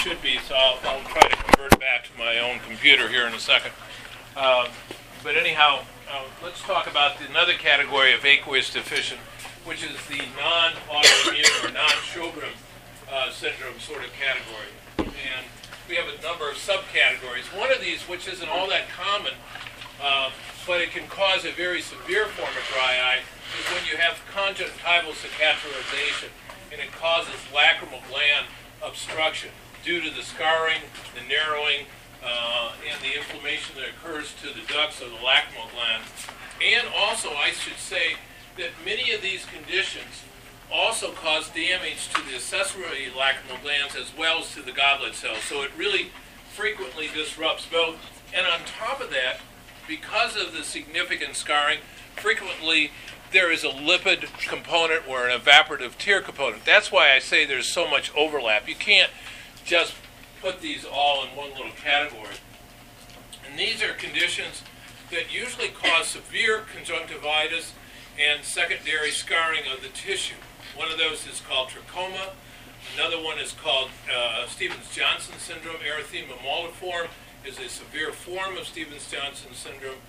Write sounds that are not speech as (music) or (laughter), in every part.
should be, so I'll, I'll try to convert back to my own computer here in a second. Um, but anyhow, uh, let's talk about another category of aqueous deficient, which is the non-autoimmune or non-Sjogren uh, syndrome sort of category. And we have a number of subcategories. One of these, which isn't all that common, uh, but it can cause a very severe form of dry eye, is when you have conjunctival cicatrization, and it causes lacrimal gland obstruction due to the scarring, the narrowing, uh, and the inflammation that occurs to the ducts of the lacrimal gland. And also, I should say that many of these conditions also cause damage to the accessory lacrimal glands as well as to the goblet cells. So it really frequently disrupts both. And on top of that, because of the significant scarring, frequently there is a lipid component or an evaporative tear component. That's why I say there's so much overlap. You can't just put these all in one little category. And these are conditions that usually cause severe conjunctivitis and secondary scarring of the tissue. One of those is called trachoma. Another one is called uh, Stevens-Johnson syndrome. Erythema multiforme is a severe form of Stevens-Johnson syndrome.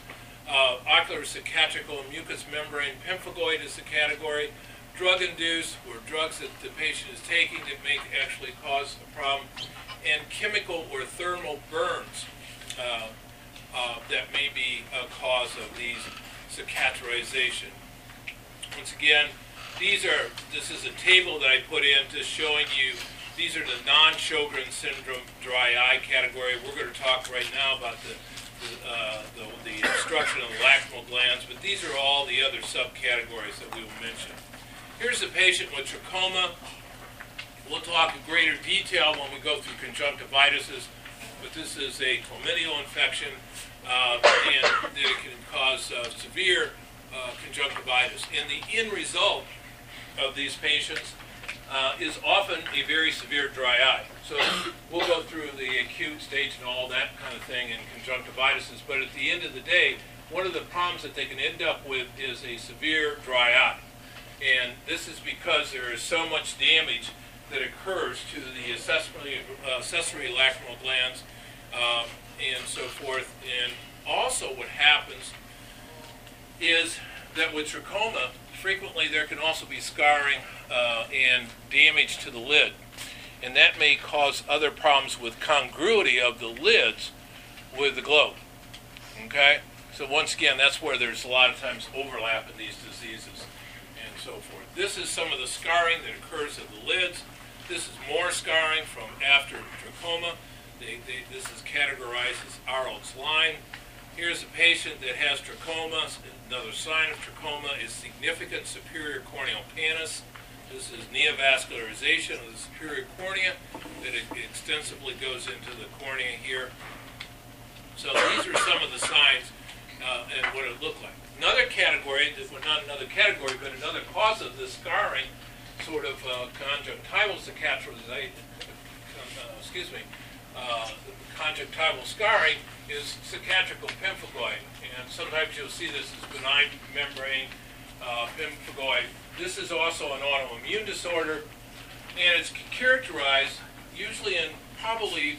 Uh, ocular cicatricial mucous membrane pemphigoid is the category. Drug-induced, or drugs that the patient is taking that may actually cause a problem. And chemical or thermal burns uh, uh, that may be a cause of these cicatrization. Once again, these are, this is a table that I put in just showing you, these are the non-Sjogren syndrome dry eye category. We're going to talk right now about the, uh, the, the obstruction of the lacrimal glands, but these are all the other subcategories that we will mention. Here's a patient with trachoma. We'll talk in greater detail when we go through conjunctivitis, but this is a chlamydial infection, uh, and it can cause uh, severe uh, conjunctivitis. And the end result of these patients uh, is often a very severe dry eye. So we'll go through the acute stage and all that kind of thing in conjunctivitis, but at the end of the day, one of the problems that they can end up with is a severe dry eye. And this is because there is so much damage that occurs to the accessory, uh, accessory lacrimal glands um, and so forth. And also what happens is that with trachoma, frequently there can also be scarring uh, and damage to the lid. And that may cause other problems with congruity of the lids with the globe. Okay? So once again, that's where there's a lot of times overlap in these diseases so forth. This is some of the scarring that occurs of the lids. This is more scarring from after trachoma. They, they, this is categorized as Arlt's line. Here's a patient that has trachoma. Another sign of trachoma is significant superior corneal pannus. This is neovascularization of the superior cornea that extensively goes into the cornea here. So these are some of the signs uh, and what it looked like. Another category, well, not another category, but another cause of this scarring, sort of uh, conjunctival cicatrization, uh, excuse me, uh, conjunctival scarring is cicatricial pemphigoid. And sometimes you'll see this as benign membrane uh, pemphigoid. This is also an autoimmune disorder, and it's characterized usually in probably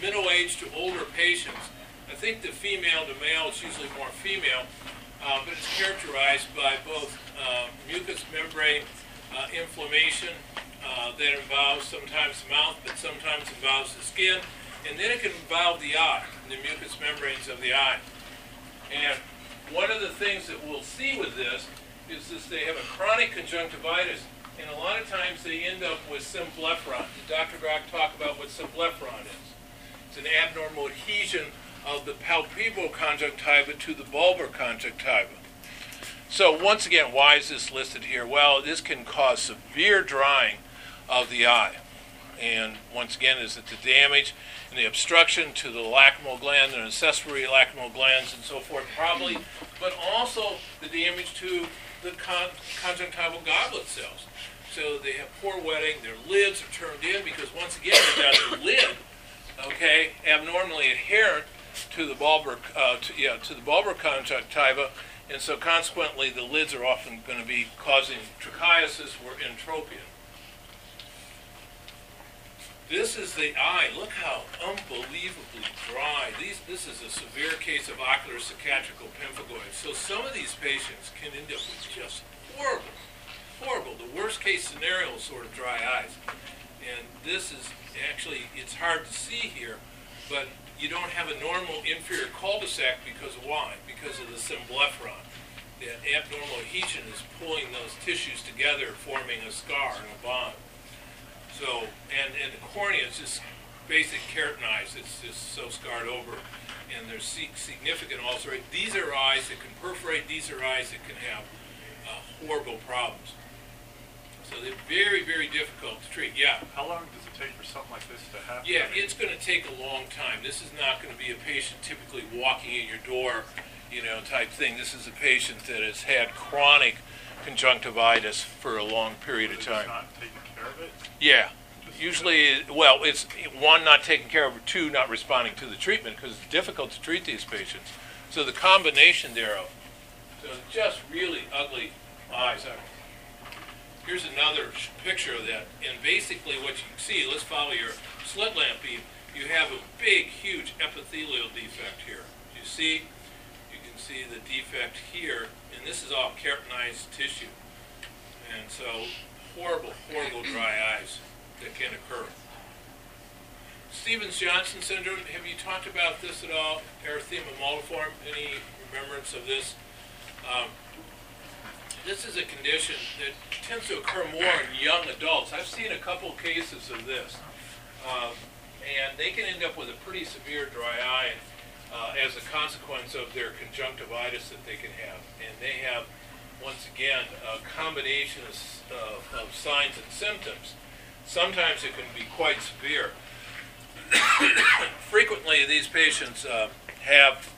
middle-aged to older patients. I think the female to male is usually more female, uh, but it's characterized by both uh, mucous membrane uh, inflammation uh, that involves sometimes the mouth, but sometimes involves the skin, and then it can involve the eye, the mucous membranes of the eye. And one of the things that we'll see with this is that they have a chronic conjunctivitis, and a lot of times they end up with symblepharon. Did Dr. Grock talk about what symblepharon is? It's an abnormal adhesion of the palpebral conjunctiva to the bulbar conjunctiva. So once again, why is this listed here? Well, this can cause severe drying of the eye. And once again, is it the damage and the obstruction to the lacrimal gland and accessory lacrimal glands and so forth, probably, but also the damage to the con- conjunctival goblet cells. So they have poor wetting, their lids are turned in because once again, got the lid, okay, abnormally adherent to the bulbar, uh, to, yeah, to the bulbar conjunctiva, and so consequently, the lids are often going to be causing trichiasis or entropia. This is the eye. Look how unbelievably dry. These, this is a severe case of ocular cicatricial pemphigoid. So some of these patients can end up with just horrible, horrible, the worst case scenario is sort of dry eyes. And this is actually, it's hard to see here, but you don't have a normal inferior cul-de-sac because of why? Because of the symblepharon. The abnormal adhesion is pulling those tissues together, forming a scar and a bond. So, and, and the cornea is just basic keratinized. It's just so scarred over. And there's significant ulceration. These are eyes that can perforate. These are eyes that can have uh, horrible problems. So they're very, very difficult to treat. Yeah. How long does it take for something like this to happen? Yeah, it's going to take a long time. This is not going to be a patient typically walking in your door, you know, type thing. This is a patient that has had chronic conjunctivitis for a long period of time. Not taking care of it? Yeah. Usually, well, it's one, not taking care of, two, not responding to the treatment because it's difficult to treat these patients. So the combination thereof. So just really ugly eyes. Here's another picture of that. And basically what you see, let's follow your slit lamp beam. You have a big, huge epithelial defect here. You see, you can see the defect here, and this is all keratinized tissue. And so horrible, horrible dry eyes that can occur. Stevens-Johnson syndrome, have you talked about this at all? Erythema multiforme, any remembrance of this? Um, this is a condition that tends to occur more in young adults. I've seen a couple cases of this. Um, and they can end up with a pretty severe dry eye uh, as a consequence of their conjunctivitis that they can have. And they have, once again, a combination of, uh, of signs and symptoms. Sometimes it can be quite severe. (coughs) Frequently, these patients uh, have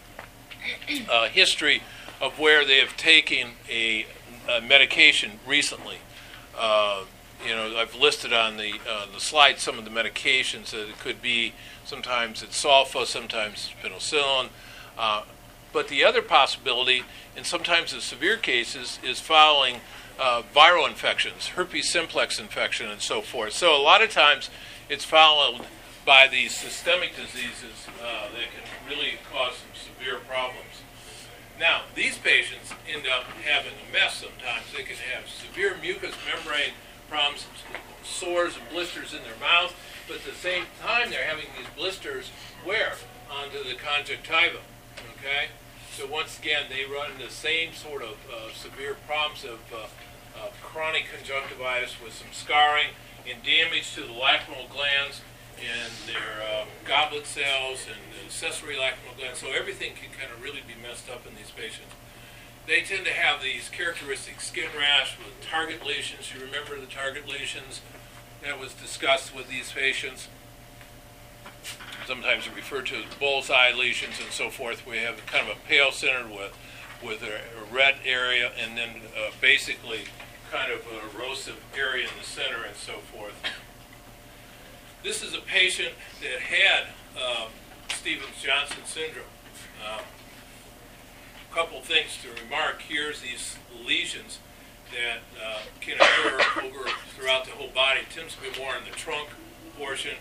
a history of where they have taken a uh, medication recently. Uh, you know, I've listed on the uh, the slide some of the medications that it could be. Sometimes it's sulfa, sometimes it's penicillin. Uh, but the other possibility, and sometimes in severe cases, is following uh, viral infections, herpes simplex infection, and so forth. So a lot of times it's followed by these systemic diseases that can really cause some severe problems. Now, these patients end up having a mess sometimes. They can have severe mucous membrane problems, sores and blisters in their mouth, but at the same time they're having these blisters where? Onto the conjunctiva, okay? So once again, they run the same sort of uh, severe problems of uh, uh, chronic conjunctivitis with some scarring and damage to the lacrimal glands and their uh, goblet cells and the accessory lacrimal glands. So everything can kind of really be messed up in these patients. They tend to have these characteristic skin rash with target lesions. You remember the target lesions that was discussed with these patients? Sometimes referred to as bullseye lesions and so forth. We have kind of a pale center with with a, a red area and then uh, basically kind of a erosive area in the center and so forth. This is a patient that had um, Stevens-Johnson syndrome. Uh, a couple things to remark. Here's these lesions that uh, can occur over throughout the whole body. Tends to be more in the trunk portion.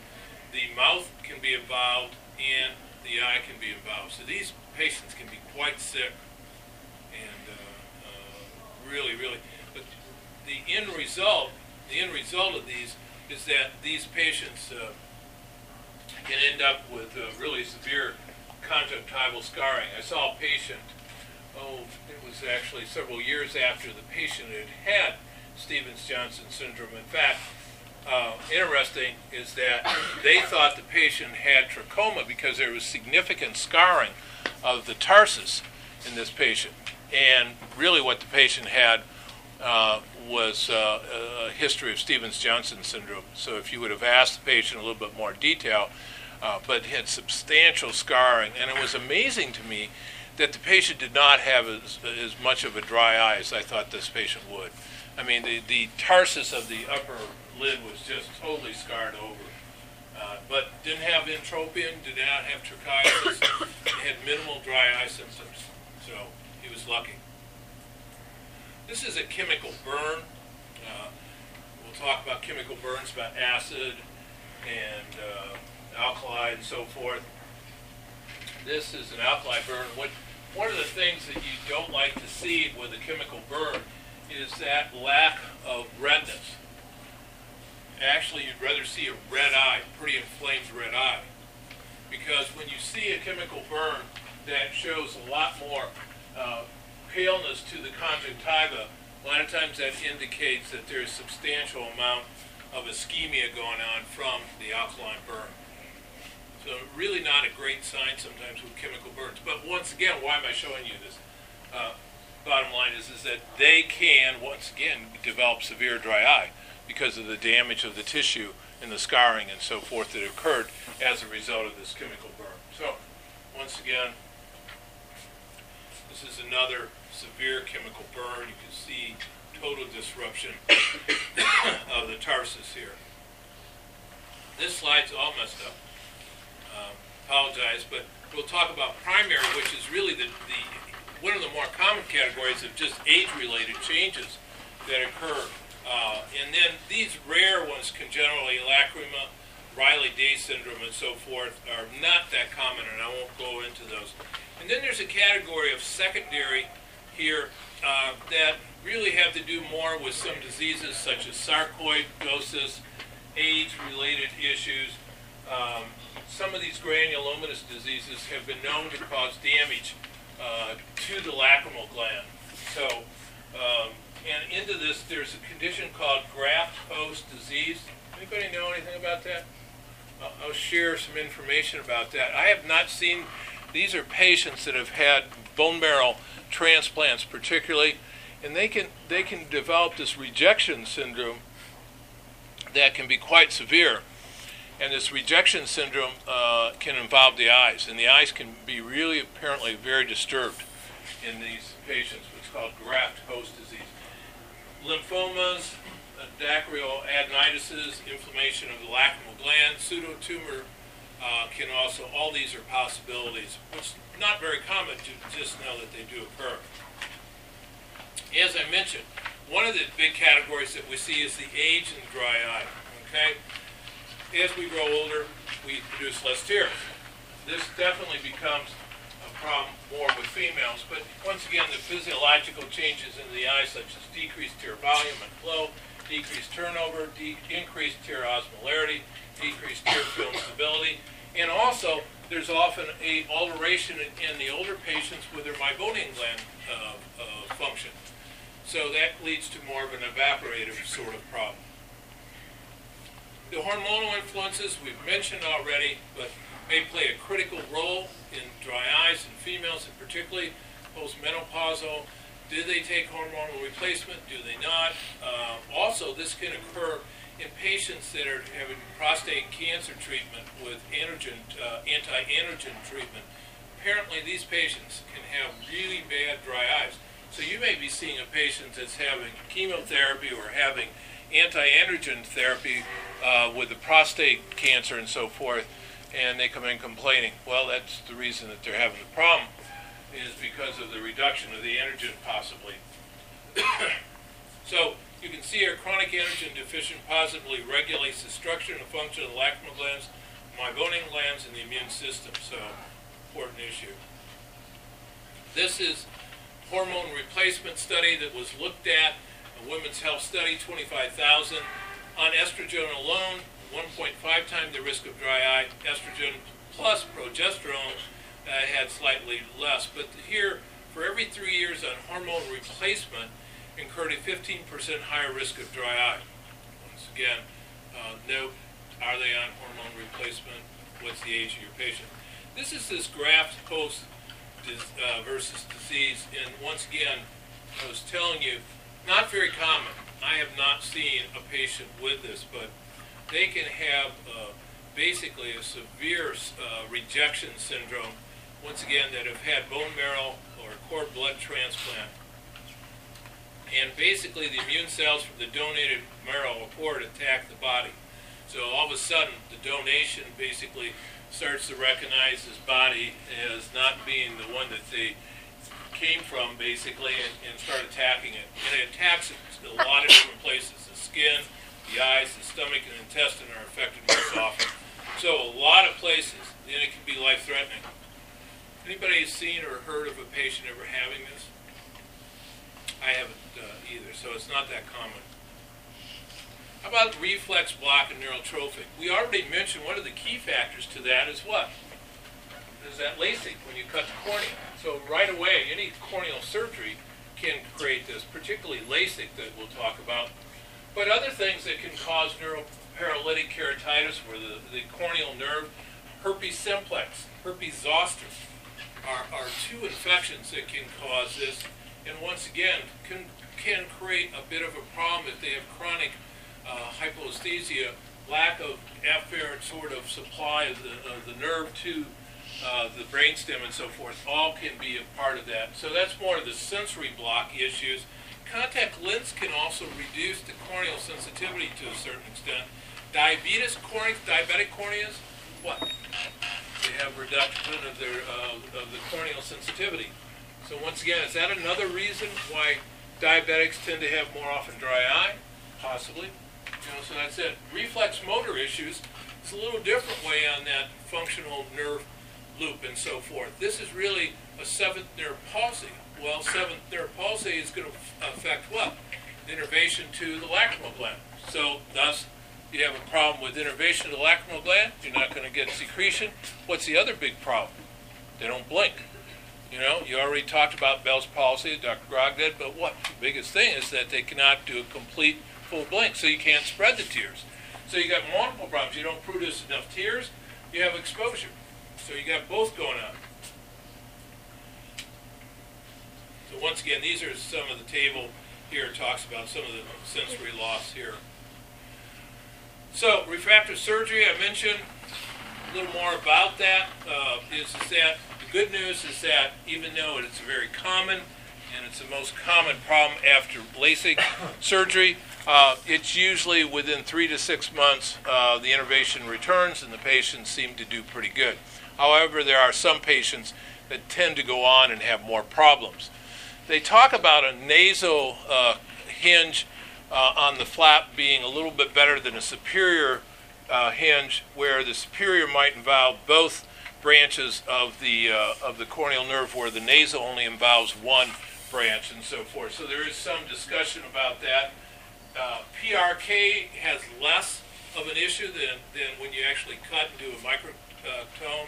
The mouth can be involved and the eye can be involved. So these patients can be quite sick and uh, uh, really, really. But the end result, the end result of these is that these patients uh, can end up with uh, really severe conjunctival scarring. I saw a patient, oh, it was actually several years after the patient had had Stevens-Johnson syndrome. In fact, uh, interesting is that they thought the patient had trachoma because there was significant scarring of the tarsus in this patient. And really what the patient had uh, was uh, a history of Stevens-Johnson syndrome. So if you would have asked the patient a little bit more detail, uh, but had substantial scarring, and it was amazing to me that the patient did not have as, as much of a dry eye as I thought this patient would. I mean, the, the tarsus of the upper lid was just totally scarred over. Uh, but didn't have entropion, did not have trichiasis, (coughs) had minimal dry eye symptoms. So he was lucky. This is a chemical burn. Uh, we'll talk about chemical burns, about acid and uh, alkali and so forth. This is an alkali burn. What, one of the things that you don't like to see with a chemical burn is that lack of redness. Actually, you'd rather see a red eye, pretty inflamed red eye. Because when you see a chemical burn that shows a lot more uh, paleness to the conjunctiva, a lot of times that indicates that there's substantial amount of ischemia going on from the alkaline burn. So really not a great sign sometimes with chemical burns. But once again, why am I showing you this? Uh, bottom line is, is that they can, once again, develop severe dry eye because of the damage of the tissue and the scarring and so forth that occurred as a result of this chemical burn. So, once again, this is another severe chemical burn. You can see total disruption (coughs) of the tarsus here. This slide's all messed up. Um, apologize, but we'll talk about primary, which is really the, the one of the more common categories of just age-related changes that occur. Uh, and then these rare ones, congenital alacrima, Riley-Day syndrome, and so forth, are not that common, and I won't go into those. And then there's a category of secondary here uh, that really have to do more with some diseases such as sarcoidosis, age-related issues, um, some of these granulomatous diseases have been known to cause damage uh, to the lacrimal gland. So, um, and into this, there's a condition called graft host disease. Anybody know anything about that? I'll share some information about that. I have not seen, these are patients that have had bone marrow transplants particularly, and they can, they can develop this rejection syndrome that can be quite severe. And this rejection syndrome uh, can involve the eyes, and the eyes can be really apparently very disturbed in these patients, what's called graft host disease. Lymphomas, uh, dacryoadenitis, inflammation of the lacrimal gland, pseudotumor uh, can also, all these are possibilities, which not very common to just know that they do occur. As I mentioned, one of the big categories that we see is the age and dry eye. Okay, as we grow older, we produce less tears. This definitely becomes a problem more with females, but once again, the physiological changes in the eye, such as decreased tear volume and flow, decreased turnover, de- increased tear osmolarity, decreased tear film stability, and also there's often a alteration in, the older patients with their meibomian gland uh, uh, function. So that leads to more of an evaporative sort of problem. The hormonal influences we've mentioned already, but may play a critical role in dry eyes in females, and particularly postmenopausal. Do they take hormonal replacement? Do they not? Uh, also, this can occur in patients that are having prostate cancer treatment with androgen, uh, anti-androgen treatment. Apparently, these patients can have really bad dry eyes. So you may be seeing a patient that's having chemotherapy or having anti-androgen therapy uh, with the prostate cancer and so forth, and they come in complaining. Well, that's the reason that they're having the problem is because of the reduction of the androgen, possibly. (coughs) so you can see here, chronic androgen deficient positively regulates the structure and the function of the lacrimal glands, meibomian glands, and the immune system. So, important issue. This is hormone replacement study that was looked at a Women's Health Study, 25,000. On estrogen alone, 1.5 times the risk of dry eye. Estrogen plus progesterone uh, had slightly less. But here, for every three years on hormone replacement, incurred a 15% higher risk of dry eye. Once again, uh, note, are they on hormone replacement? What's the age of your patient? This is this graft host uh, versus disease. And once again, I was telling you, not very common. I have not seen a patient with this, but they can have uh, basically a severe uh, rejection syndrome, once again, that have had bone marrow or cord blood transplant. And basically, the immune cells from the donated marrow or cord attack the body. So all of a sudden, the donation basically starts to recognize this body as not being the one that they came from, basically, and, and start attacking it. And it attacks it a lot of different places. The skin, the eyes, the stomach, and intestine are affected most often. So a lot of places. And it can be life-threatening. Anybody seen or heard of a patient ever having this? I haven't uh, either, so it's not that common. How about reflex block and neurotrophic? We already mentioned one of the key factors to that is what? Is that LASIK when you cut the cornea. So right away, any corneal surgery can create this, particularly LASIK that we'll talk about. But other things that can cause neuroparalytic keratitis where the, the corneal nerve, herpes simplex, herpes zoster, are, are two infections that can cause this. And once again, can, can create a bit of a problem if they have chronic uh, hypoesthesia, lack of afferent sort of supply of the, of the nerve to uh, the brainstem and so forth, all can be a part of that. So that's more of the sensory block issues. Contact lens can also reduce the corneal sensitivity to a certain extent. Diabetes cornea, diabetic corneas, what? They have reduction of their uh, of the corneal sensitivity. So once again, is that another reason why diabetics tend to have more often dry eye? Possibly. You know, so that's it. Reflex motor issues. It's a little different way on that functional nerve loop and so forth. This is really a seventh nerve palsy. Well, seventh nerve palsy is going to affect what? Innervation to the lacrimal gland. So, thus, you have a problem with innervation to the lacrimal gland. You're not going to get secretion. What's the other big problem? They don't blink. You know, you already talked about Bell's palsy, Dr. Grog did, but what? The biggest thing is that they cannot do a complete full blink, so you can't spread the tears. So you got multiple problems. You don't produce enough tears, you have exposure. So you got both going on. So once again, these are some of the table here talks about some of the sensory loss here. So refractive surgery, I mentioned a little more about that. Uh, is, that good news is that even though it's very common and it's the most common problem after LASIK (coughs) surgery, uh, it's usually within three to six months uh, the innervation returns and the patients seem to do pretty good. However, there are some patients that tend to go on and have more problems. They talk about a nasal uh, hinge uh, on the flap being a little bit better than a superior uh, hinge, where the superior might involve both branches of the uh, of the corneal nerve, where the nasal only involves one branch, and so forth. So there is some discussion about that. Uh, PRK has less of an issue than, than when you actually cut and do a microtome.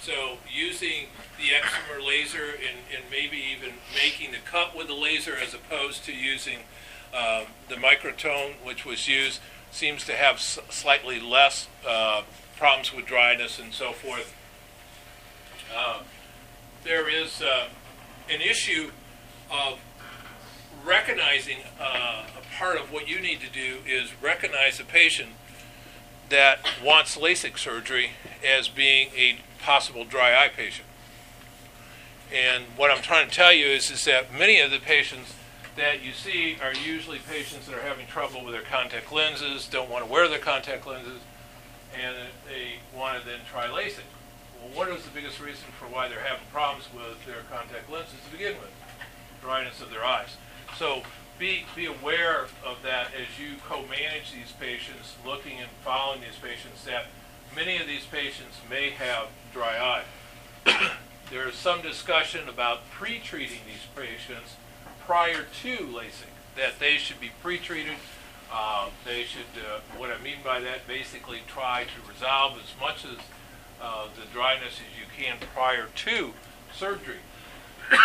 So using the excimer laser and, and maybe even making the cut with the laser as opposed to using uh, the microtome, which was used, seems to have slightly less uh, problems with dryness and so forth. Uh, there is uh, an issue of recognizing uh, a part of what you need to do is recognize a patient that wants LASIK surgery as being a possible dry eye patient. And what I'm trying to tell you is, is that many of the patients that you see are usually patients that are having trouble with their contact lenses, don't want to wear their contact lenses, and they want to then try LASIK. What is the biggest reason for why they're having problems with their contact lenses to begin with? Dryness of their eyes. So be, be aware of that as you co-manage these patients, looking and following these patients, that many of these patients may have dry eye. (coughs) there is some discussion about pre-treating these patients prior to LASIK, that they should be pre-treated. Uh, they should, uh, what I mean by that, basically try to resolve as much as uh, the dryness as you can prior to surgery. (coughs)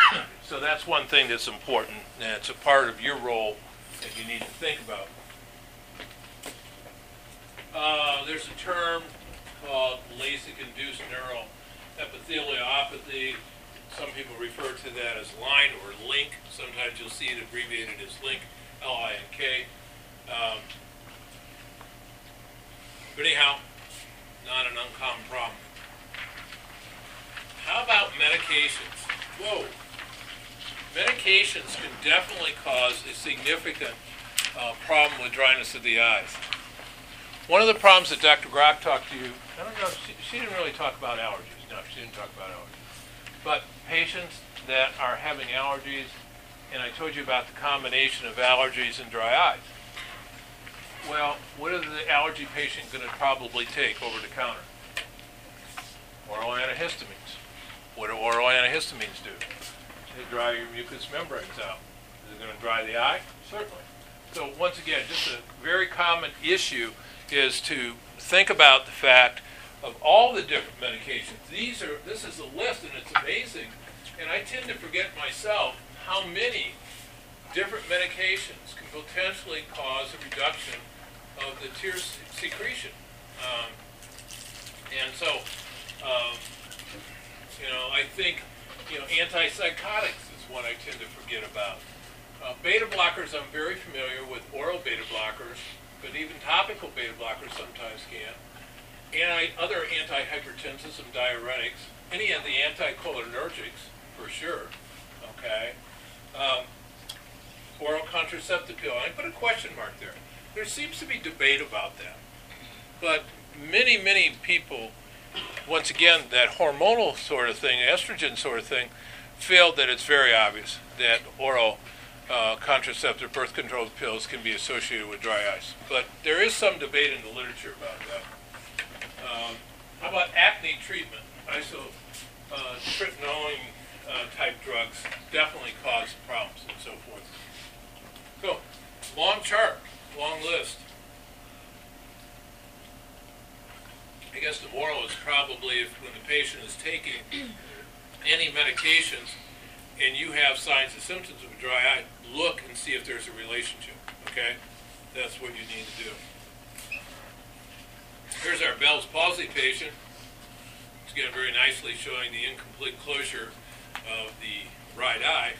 so that's one thing that's important, and it's a part of your role that you need to think about. Uh, there's a term called LASIK-induced neuroepitheliopathy. Some people refer to that as line or link. Sometimes you'll see it abbreviated as link, L-I-N-K. Um, but anyhow, not an uncommon problem. How about medications? Whoa. Medications can definitely cause a significant uh, problem with dryness of the eyes. One of the problems that Dr. Grog talked to you, I don't know, she, she didn't really talk about allergies. No, she didn't talk about allergies. But patients that are having allergies, and I told you about the combination of allergies and dry eyes. Well, what is the allergy patient going to probably take over the counter? Oral antihistamines. What do oral antihistamines do? They dry your mucous membranes out. Is it going to dry the eye? Certainly. So once again, just a very common issue is to think about the fact of all the different medications. These are this is a list and it's amazing. And I tend to forget myself how many different medications can potentially cause a reduction of the tear secretion. Um, and so, um, you know, I think, you know, antipsychotics is one I tend to forget about. Uh, beta blockers, I'm very familiar with oral beta blockers, but even topical beta blockers sometimes can. Anti, other antihypertensives and diuretics, any of the anticholinergics, for sure, okay? Um, oral contraceptive pill, I put a question mark there. There seems to be debate about that. But many, many people, once again, that hormonal sort of thing, estrogen sort of thing, failed that it's very obvious that oral uh, contraceptive birth control pills can be associated with dry eyes. But there is some debate in the literature about that. Um, how about acne treatment? Iso, uh, uh, type drugs definitely cause problems and so forth. So, long chart, long list. I guess the moral is probably if when the patient is taking (clears throat) any medications and you have signs and symptoms of dry eye, look and see if there's a relationship, okay? That's what you need to do. Here's our Bell's palsy patient. It's again very nicely showing the incomplete closure of the right eye.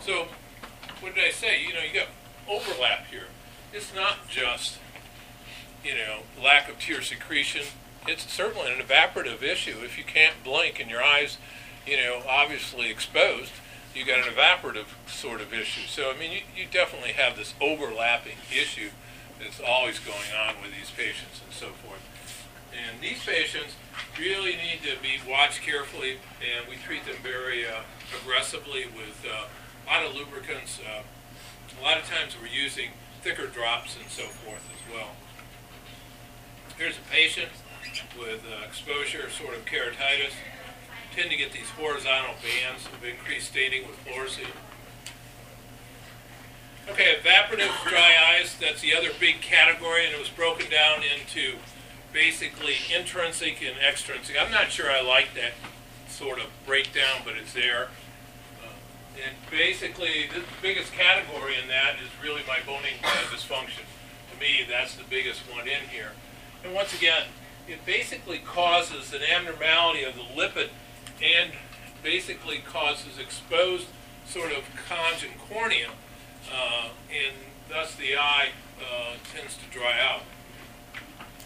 So, what did I say? You know, you got overlap here. It's not just, you know, lack of tear secretion. It's certainly an evaporative issue. If you can't blink and your eyes, you know, obviously exposed, you got an evaporative sort of issue. So, I mean, you, you definitely have this overlapping issue that's always going on with these patients and so forth. And these patients really need to be watched carefully, and we treat them very uh, aggressively with uh, a lot of lubricants. Uh, a lot of times we're using thicker drops and so forth as well. Here's a patient with uh, exposure, sort of keratitis. Tend to get these horizontal bands of increased staining with fluorescein. Okay, evaporative dry eyes, that's the other big category, and it was broken down into basically intrinsic and extrinsic. I'm not sure I like that sort of breakdown, but it's there. Uh, And basically, the biggest category in that is really my uh, dysfunction. To me, that's the biggest one in here. And once again, it basically causes an abnormality of the lipid and basically causes exposed sort of conj and cornea, uh, and thus the eye uh, tends to dry out.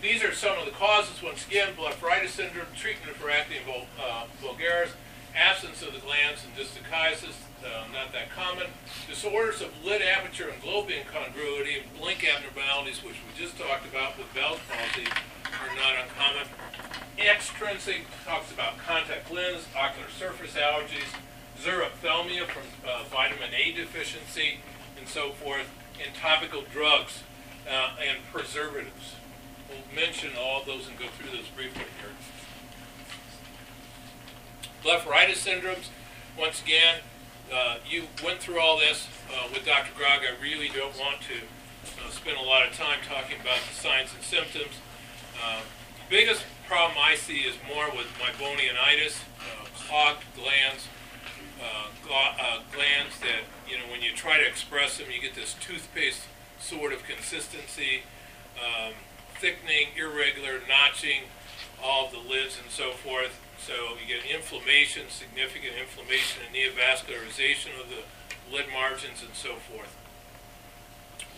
These are some of the causes, once again, blepharitis syndrome, treatment for acne uh, vulgaris, absence of the glands and distichiasis, uh, not that common. Disorders of lid aperture and globe incongruity and blink abnormalities, which we just talked about with Bell's palsy, are not uncommon. Extrinsic talks about contact lens, ocular surface allergies, xerophthalmia from uh, vitamin A deficiency, and so forth, and topical drugs uh, and preservatives. We'll mention all those and go through those briefly here. Blepharitis syndromes, once again, uh, you went through all this uh, with Dr. Grog. I really don't want to uh, spend a lot of time talking about the signs and symptoms. Uh, biggest problem I see is more with meibomianitis, clogged glands, uh, gla- uh, glands that, you know, when you try to express them, you get this toothpaste sort of consistency, um, thickening, irregular, notching, all of the lids and so forth. So you get inflammation, significant inflammation and neovascularization of the lid margins and so forth.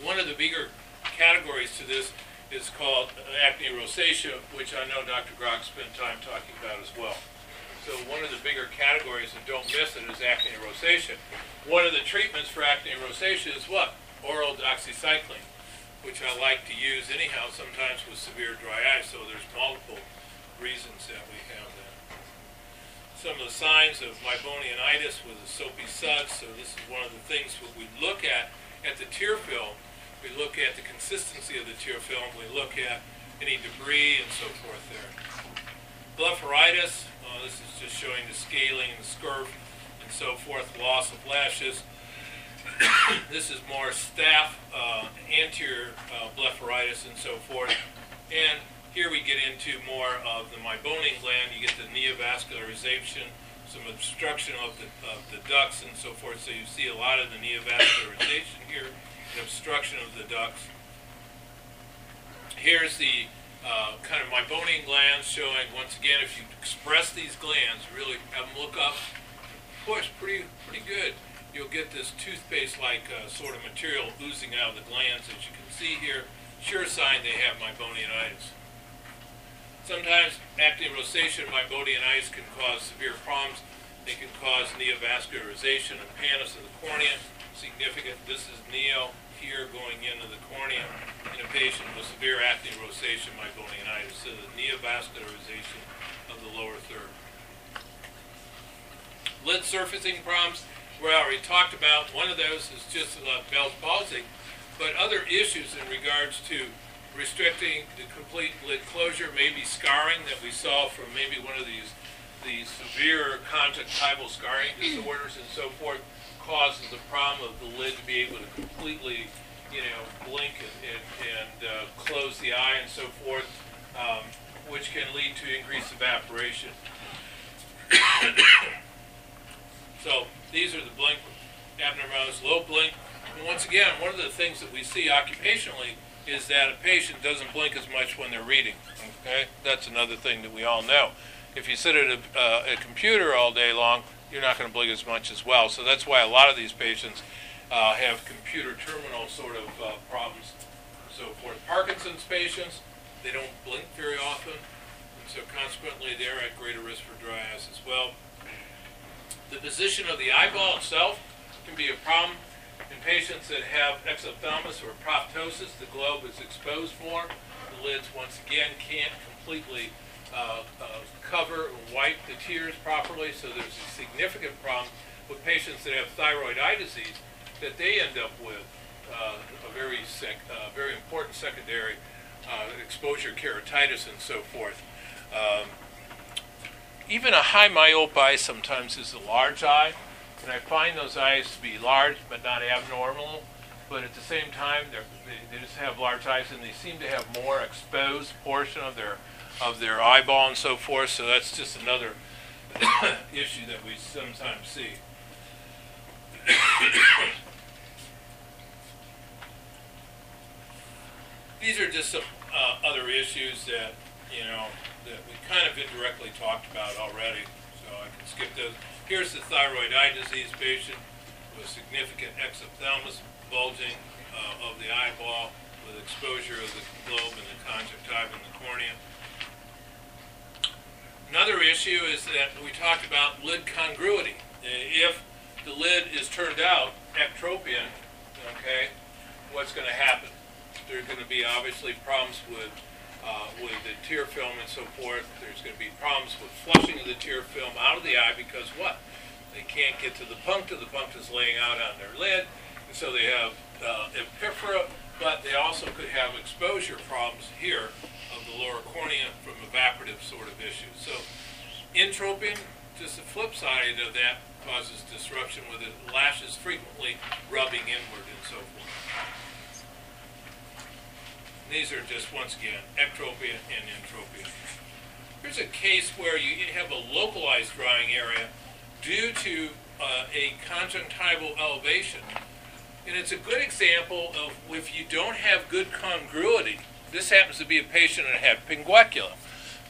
One of the bigger categories to this is called acne rosacea, which I know Dr. Grog spent time talking about as well. So one of the bigger categories, and don't miss it, is acne rosacea. One of the treatments for acne rosacea is what? Oral doxycycline, which I like to use anyhow, sometimes with severe dry eye, so there's multiple reasons that we have. Some of the signs of meibomianitis with a soapy suds, so this is one of the things that we look at at the tear film. We look at the consistency of the tear film, we look at any debris and so forth there. blepharitis, uh, this is just showing the scaling, the scurf, and so forth, loss of lashes. (coughs) this is more staph, uh, anterior uh, blepharitis, and so forth. And here we get into more of the meibomian gland. You get the neovascularization, some obstruction of the, of the ducts, and so forth. So you see a lot of the neovascularization here, and obstruction of the ducts. Here's the uh, kind of meibomian glands showing, once again, if you express these glands, really have them look up, push pretty, pretty good. You'll get this toothpaste-like uh, sort of material oozing out of the glands, as you can see here. Sure sign they have meibomianitis. Sometimes acne rosacea and meibomianitis can cause severe problems. They can cause neovascularization and pannus of the cornea. Significant. This is neo here going into the cornea in a patient with severe acne rosacea meibomianitis. So the neovascularization of the lower third. Lid surfacing problems, we already talked about. One of those is just uh, Bell's palsy, but other issues in regards to restricting the complete lid closure, maybe scarring that we saw from maybe one of these these severe conjunctival scarring disorders and so forth causes the problem of the lid to be able to completely, you know, blink and, and, and uh, close the eye and so forth, um, which can lead to increased evaporation. (coughs) so these are the blink abnormalities, low blink. And once again, one of the things that we see occupationally is that a patient doesn't blink as much when they're reading. Okay, that's another thing that we all know. If you sit at a, uh, a computer all day long, you're not going to blink as much as well. So that's why a lot of these patients uh, have computer terminal sort of uh, problems so forth. Parkinson's patients, they don't blink very often, and so consequently they're at greater risk for dry eyes as well. The position of the eyeball itself can be a problem in patients that have exophthalmos or proptosis. The globe is exposed more. The lids, once again, can't completely uh, uh, cover and wipe the tears properly, so there's a significant problem with patients that have thyroid eye disease that they end up with uh, a very sick, uh, very important secondary uh, exposure keratitis and so forth. Um, even a high myope eye sometimes is a large eye, and I find those eyes to be large but not abnormal. But at the same time, they they just have large eyes, and they seem to have more exposed portion of their of their eyeball and so forth. So that's just another (coughs) issue that we sometimes see. (coughs) These are just some uh, other issues that you know that we kind of indirectly talked about already. So I can skip those. Here's the thyroid eye disease patient with significant exophthalmos bulging uh, of the eyeball with exposure of the globe and the conjunctiva and the cornea. Another issue is that we talked about lid congruity. If the lid is turned out, ectropion, okay, what's going to happen? There are going to be obviously problems with uh, with the tear film and so forth. There's going to be problems with flushing of the tear film out of the eye because what? They can't get to the puncta. The puncta is laying out on their lid, and so they have uh, epiphora, but they also could have exposure problems here of the lower cornea from evaporative sort of issues. So entropion, just the flip side of that, causes disruption with the lashes frequently rubbing inward and so forth. These are just, once again, ectropia and entropia. Here's a case where you have a localized drying area due to uh, a conjunctival elevation. And it's a good example of if you don't have good congruity this happens to be a patient that had pinguecula.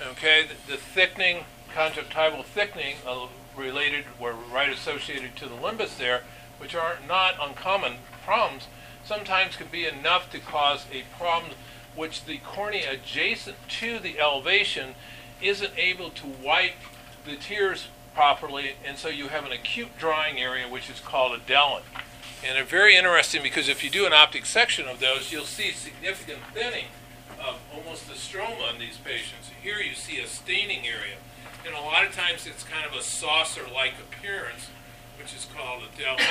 Okay, the, the thickening, conjunctival thickening, uh, related, were right associated to the limbus there, which are not uncommon problems, sometimes can be enough to cause a problem which the cornea adjacent to the elevation isn't able to wipe the tears properly, and so you have an acute drying area which is called a dellen. And they're very interesting because if you do an optic section of those, you'll see significant thinning of almost the stroma in these patients. Here you see a staining area. And a lot of times it's kind of a saucer-like appearance, which is called a delta.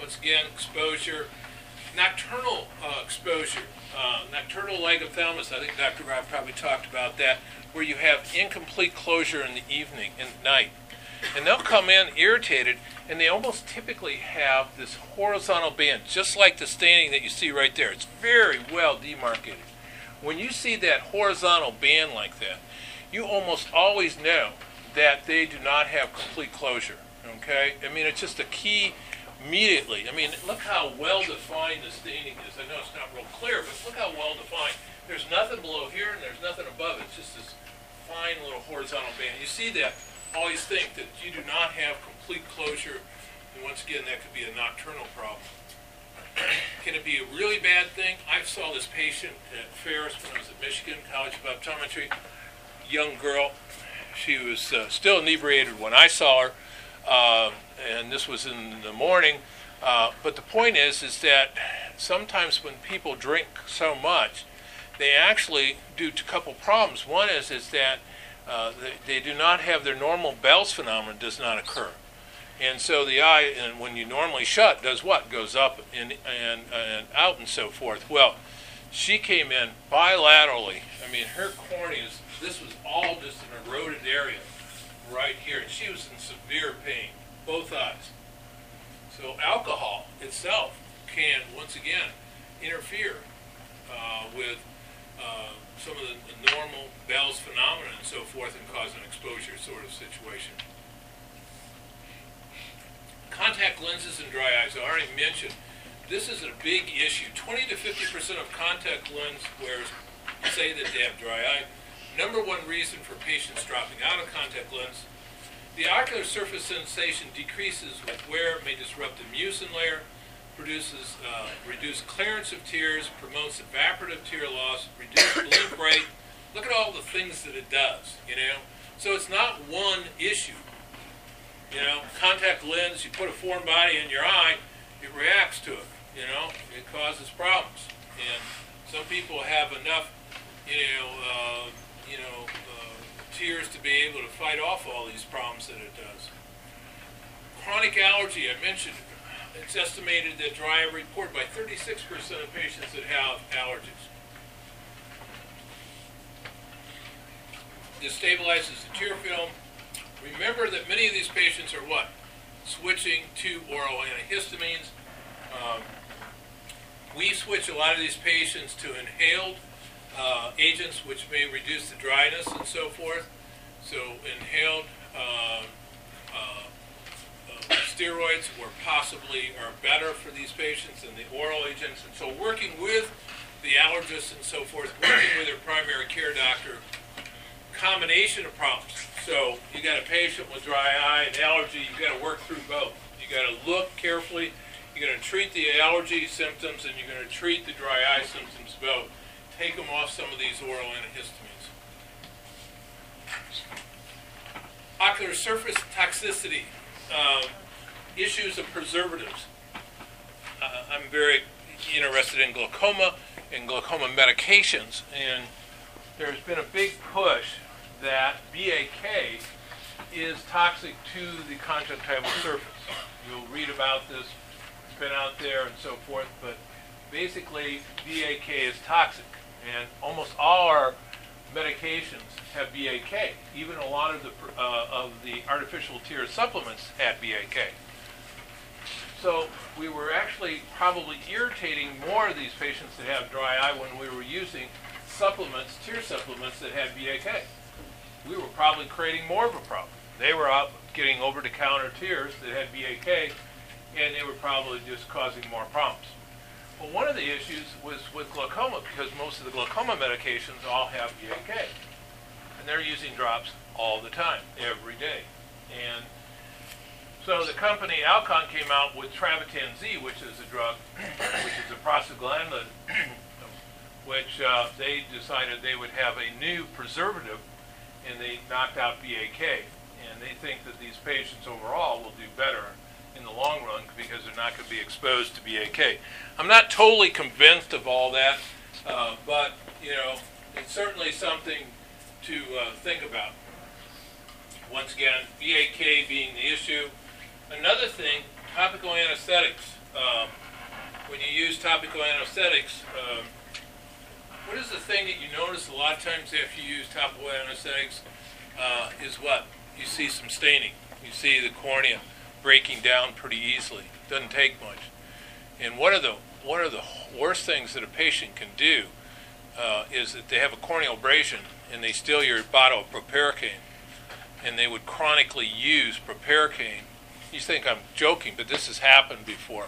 Once again, exposure. Nocturnal uh, exposure uh, nocturnal lagophthalmos, I think Dr. Rob probably talked about that, where you have incomplete closure in the evening and night. And they'll come in irritated, and they almost typically have this horizontal band, just like the staining that you see right there. It's very well demarcated. When you see that horizontal band like that, you almost always know that they do not have complete closure. Okay? I mean, it's just a key immediately. I mean, look how well defined the staining is. I know it's not real clear, but look how well defined. There's nothing below here and there's nothing above. It's just this fine little horizontal band. You see that? Always think that you do not have complete closure. And once again, that could be a nocturnal problem. (clears throat) Can it be a really bad thing? I saw this patient at Ferris when I was at Michigan College of Optometry. Young girl. She was uh, still inebriated when I saw her, uh, and this was in the morning. Uh, but the point is, is that sometimes when people drink so much, they actually do a couple problems. One is is that uh, they, they do not have their normal Bell's phenomenon does not occur. And so the eye, and when you normally shut, does what? Goes up and, and, and out and so forth. Well, she came in bilaterally. I mean, her corneas, this was all just an eroded area right here. And she was in severe pain, both eyes. So alcohol itself can, once again, interfere uh, with uh, some of the, the normal Bell's phenomena and so forth and cause an exposure sort of situation. Contact lenses and dry eyes, I already mentioned, this is a big issue. 20 to 50% of contact lens wearers say that they have dry eye. Number one reason for patients dropping out of contact lens. The ocular surface sensation decreases with wear, may disrupt the mucin layer, produces uh, reduced clearance of tears, promotes evaporative tear loss, reduced (coughs) blink rate. Look at all the things that it does, you know. So it's not one issue. You know, contact lens, you put a foreign body in your eye, it reacts to it. You know, it causes problems. And some people have enough, you know, uh, you know, uh, tears to be able to fight off all these problems that it does. Chronic allergy, I mentioned, it's estimated that dry eye report by 36% of patients that have allergies. This stabilizes the tear film. Remember that many of these patients are what? Switching to oral antihistamines. Um, we switch a lot of these patients to inhaled uh, agents which may reduce the dryness and so forth. So inhaled uh, uh, uh, steroids were possibly are better for these patients than the oral agents. And so working with the allergists and so forth, working with their primary care doctor, combination of problems. So you got a patient with dry eye and allergy, you got to work through both. You got to look carefully. You're going to treat the allergy symptoms and you're going to treat the dry eye symptoms both. Take them off some of these oral antihistamines. Ocular surface toxicity, uh, issues of preservatives. Uh, I'm very interested in glaucoma and glaucoma medications, and there's been a big push that BAK is toxic to the conjunctival surface. You'll read about this, it's been out there and so forth, but basically BAK is toxic, and almost all our medications have BAK. Even a lot of the uh, of the artificial tear supplements had BAK. So we were actually probably irritating more of these patients that have dry eye when we were using supplements, tear supplements that had BAK. We were probably creating more of a problem. They were out getting over-the-counter tears that had BAK, and they were probably just causing more problems. Well, one of the issues was with glaucoma because most of the glaucoma medications all have BAK. And they're using drops all the time, every day. And so the company Alcon came out with Travatan Z, which is a drug, which is a prostaglandin, (clears throat) which uh, they decided they would have a new preservative, and they knocked out BAK. And they think that these patients overall will do better in the long run because they're not going to be exposed to BAK. I'm not totally convinced of all that, uh, but you know, it's certainly something to uh, think about. Once again, BAK being the issue. Another thing, topical anesthetics. Um, when you use topical anesthetics, um, what is the thing that you notice a lot of times after you use topical anesthetics uh, is what? You see some staining. You see the cornea breaking down pretty easily. Doesn't take much. And one of the one of the worst things that a patient can do uh, is that they have a corneal abrasion and they steal your bottle of proparacaine, and they would chronically use proparacaine. You think I'm joking, but this has happened before,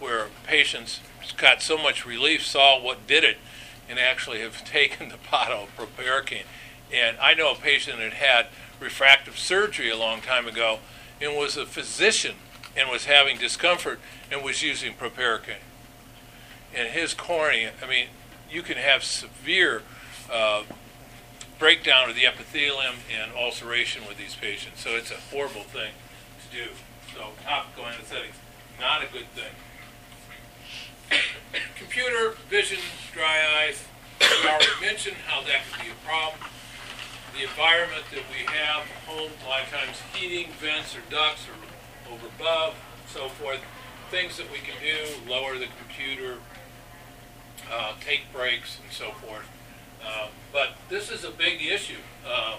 where patients got so much relief, saw what did it, and actually have (laughs) taken the bottle of proparacaine. And I know a patient that had refractive surgery a long time ago and was a physician and was having discomfort and was using proparacaine. And his cornea, I mean, you can have severe uh, breakdown of the epithelium and ulceration with these patients. So it's a horrible thing to do. So topical anesthetics, not a good thing. (coughs) Computer vision, dry eyes. We already mentioned how that could be a problem. The environment that we have, home, a lot of times heating, vents or ducts or over above, so forth. Things that we can do, lower the computer, uh, take breaks and so forth. Uh, but this is a big issue. Uh,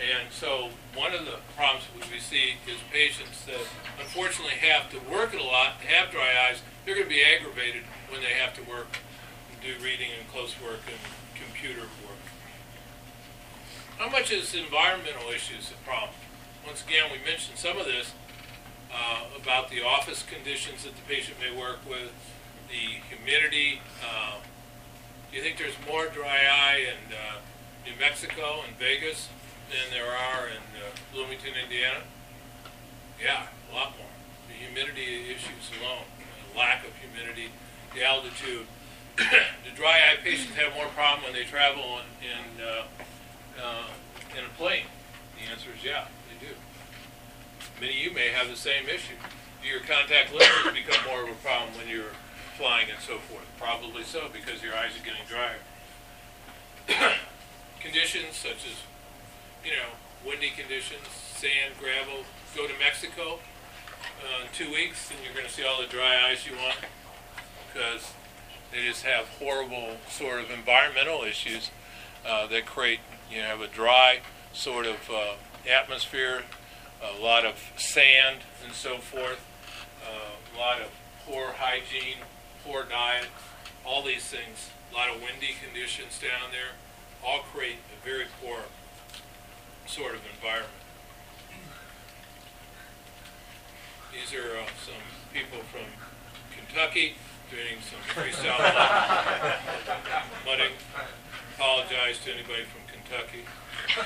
and so one of the problems we see is patients that unfortunately have to work a lot, have dry eyes, they're going to be aggravated when they have to work, do reading and close work and computer work. How much is environmental issues a problem? Once again, we mentioned some of this uh, about the office conditions that the patient may work with, the humidity. Uh, do you think there's more dry eye in uh, New Mexico and Vegas than there are in uh, Bloomington, Indiana? Yeah, a lot more. The humidity issues alone, the lack of humidity, the altitude. (coughs) the dry eye patients have more problem when they travel in, in, uh, in a plane. The answer is yeah, they do. Many of you may have the same issue. Do your contact lenses become more of a problem when you're flying and so forth? Probably so, because your eyes are getting drier. (coughs) conditions such as, you know, windy conditions, sand, gravel. Go to Mexico uh, in two weeks, and you're going to see all the dry eyes you want, because they just have horrible sort of environmental issues uh, that create, you know, have a dry sort of uh, atmosphere, a lot of sand and so forth, uh, a lot of poor hygiene, poor diet, all these things, a lot of windy conditions down there, all create a very poor sort of environment. These are uh, some people from Kentucky doing some freestyle (laughs) mudding. Apologize to anybody from Kentucky,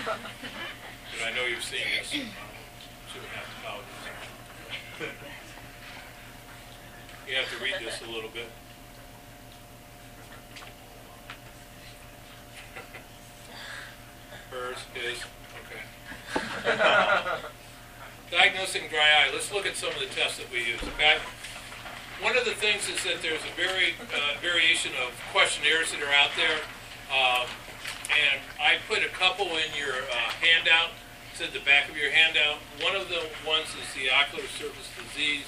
but I know you've seen this. Have to apologize. You have to read this a little bit. Hers, his, okay. Diagnosing dry eye. Let's look at some of the tests that we use, okay? One of the things is that there's a very uh, variation of questionnaires that are out there. Um, and I put a couple in your uh, handout. At the back of your handout. One of the ones is the ocular surface disease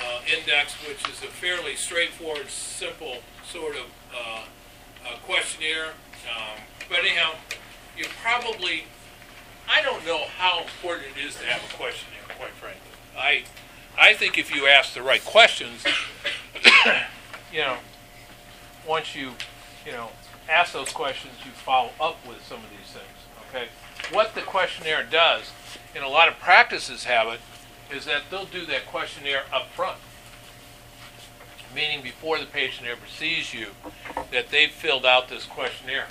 uh, index, which is a fairly straightforward, simple sort of uh, uh, questionnaire. Um, but anyhow, you probably, I don't know how important it is to have a questionnaire, quite frankly. I, I think if you ask the right questions, (coughs) you know, once you, you know, ask those questions, you follow up with some of these things. Okay, what the questionnaire does, and a lot of practices have it, is that they'll do that questionnaire up front. Meaning before the patient ever sees you, that they've filled out this questionnaire.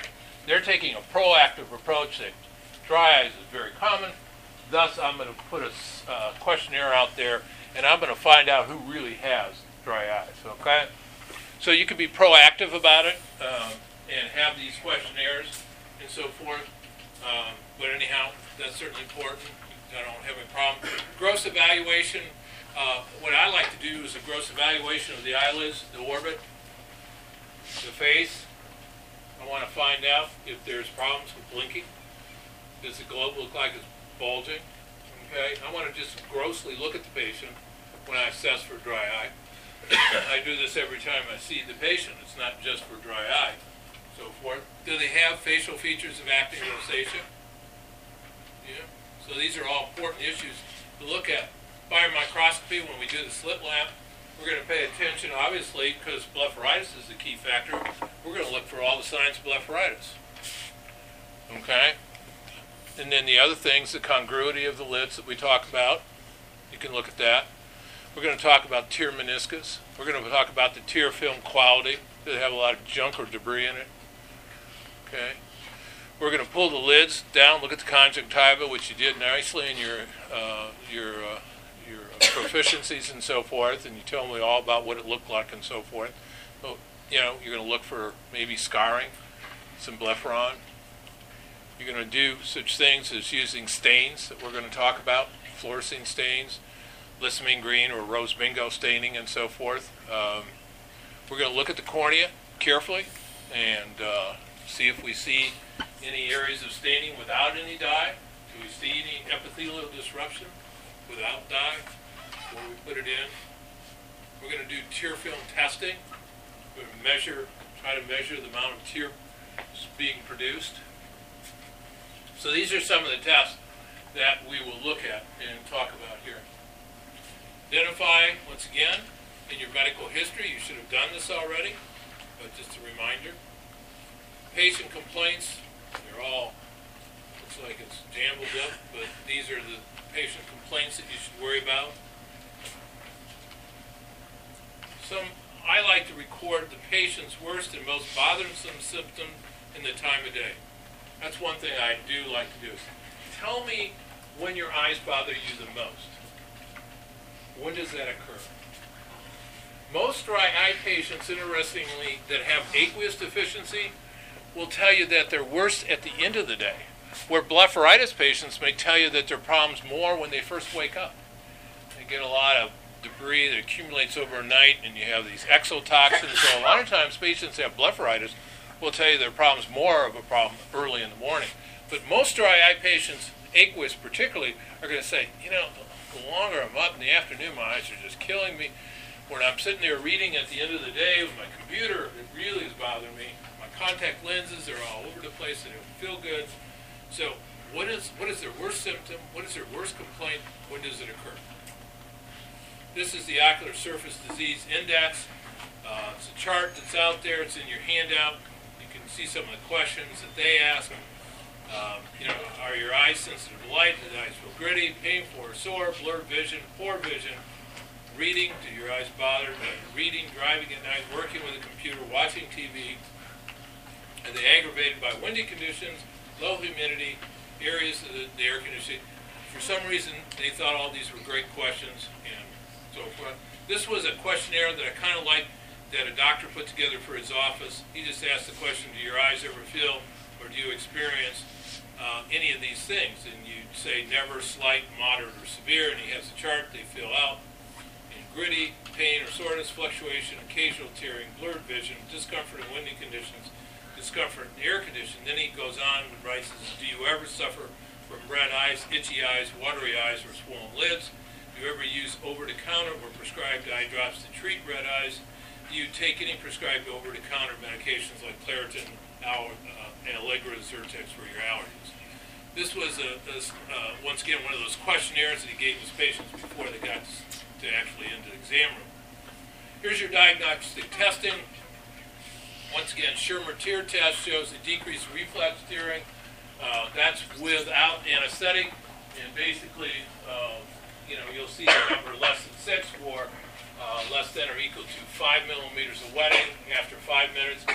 They're taking a proactive approach that dry eyes is very common. Thus, I'm going to put a uh, questionnaire out there, and I'm going to find out who really has dry eyes. Okay, so you can be proactive about it um, and have these questionnaires and so forth. Um, but anyhow, that's certainly important. I don't have any problem. Gross evaluation. Uh, what I like to do is a gross evaluation of the eyelids, the orbit, the face. I want to find out if there's problems with blinking. Does the globe look like it's bulging? Okay. I want to just grossly look at the patient when I assess for dry eye. (coughs) I do this every time I see the patient. It's not just for dry eye. So forth. Do they have facial features of acne rosacea? Yeah. So these are all important issues to look at. Biomicroscopy, when we do the slit lamp, we're going to pay attention, obviously, because blepharitis is the key factor. We're going to look for all the signs of blepharitis. Okay? And then the other things, the congruity of the lids that we talk about, you can look at that. We're going to talk about tear meniscus. We're going to talk about the tear film quality. Does it have a lot of junk or debris in it? Okay. We're going to pull the lids down, look at the conjunctiva, which you did nicely in your uh, your uh, your proficiencies and so forth, and you tell me all about what it looked like and so forth. You know, you're going to look for maybe scarring, symblepharon. You're going to do such things as using stains that we're going to talk about, fluorescein stains, lissamine green or rose bengal staining and so forth. Um, we're going to look at the cornea carefully and uh, see if we see any areas of staining without any dye. Do we see any epithelial disruption without dye before we put it in? We're going to do tear film testing. We're going to measure, try to measure the amount of tear being produced. So these are some of the tests that we will look at and talk about here. Identify, once again, in your medical history, you should have done this already, but just a reminder. Patient complaints, they're all, looks like it's jumbled up, but these are the patient complaints that you should worry about. Some, I like to record the patient's worst and most bothersome symptom in the time of day. That's one thing I do like to do. Tell me when your eyes bother you the most. When does that occur? Most dry eye patients, interestingly, that have aqueous deficiency will tell you that they're worse at the end of the day, where blepharitis patients may tell you that their problems more when they first wake up. They get a lot of debris that accumulates overnight, and you have these exotoxins. So a lot of times, patients that have blepharitis will tell you their problems more of a problem early in the morning. But most dry eye patients, aqueous particularly, are going to say, you know, the longer I'm up in the afternoon, my eyes are just killing me. When I'm sitting there reading at the end of the day with my computer, it really is bothering me. My contact lenses are all over the place. They don't feel good. So, what is what is their worst symptom? What is their worst complaint? When does it occur? This is the ocular surface disease index. Uh, it's a chart that's out there. It's in your handout. You can see some of the questions that they ask. Um, you know, are your eyes sensitive to light? Do the eyes feel gritty, painful, or sore? Blurred vision, poor vision, reading? Do your eyes bother? Reading, driving at night, working with a computer, watching TV? Are they aggravated by windy conditions, low humidity, areas of the, the air conditioning? For some reason, they thought all these were great questions and so forth. This was a questionnaire that I kind of liked that a doctor put together for his office. He just asked the question, do your eyes ever feel or do you experience uh, any of these things? And you say never, slight, moderate, or severe, and he has a chart they fill out. In gritty, pain or soreness, fluctuation, occasional tearing, blurred vision, discomfort in windy conditions, discomfort in air conditions. Then he goes on and writes, do you ever suffer from red eyes, itchy eyes, watery eyes, or swollen lids? Do you ever use over-the-counter or prescribed eye drops to treat red eyes? Do you take any prescribed over-the-counter medications like Claritin, Al- uh, Allegra, Zyrtex for your allergies? This was a, a uh, once again one of those questionnaires that he gave his patients before they got to actually into the exam room. Here's your diagnostic testing. Once again, Schirmer tear test shows a decreased reflex tearing. Uh, that's without anesthetic, and basically, uh, you know, you'll see the number less than six for uh, less than or equal to five millimeters of wetting after five minutes.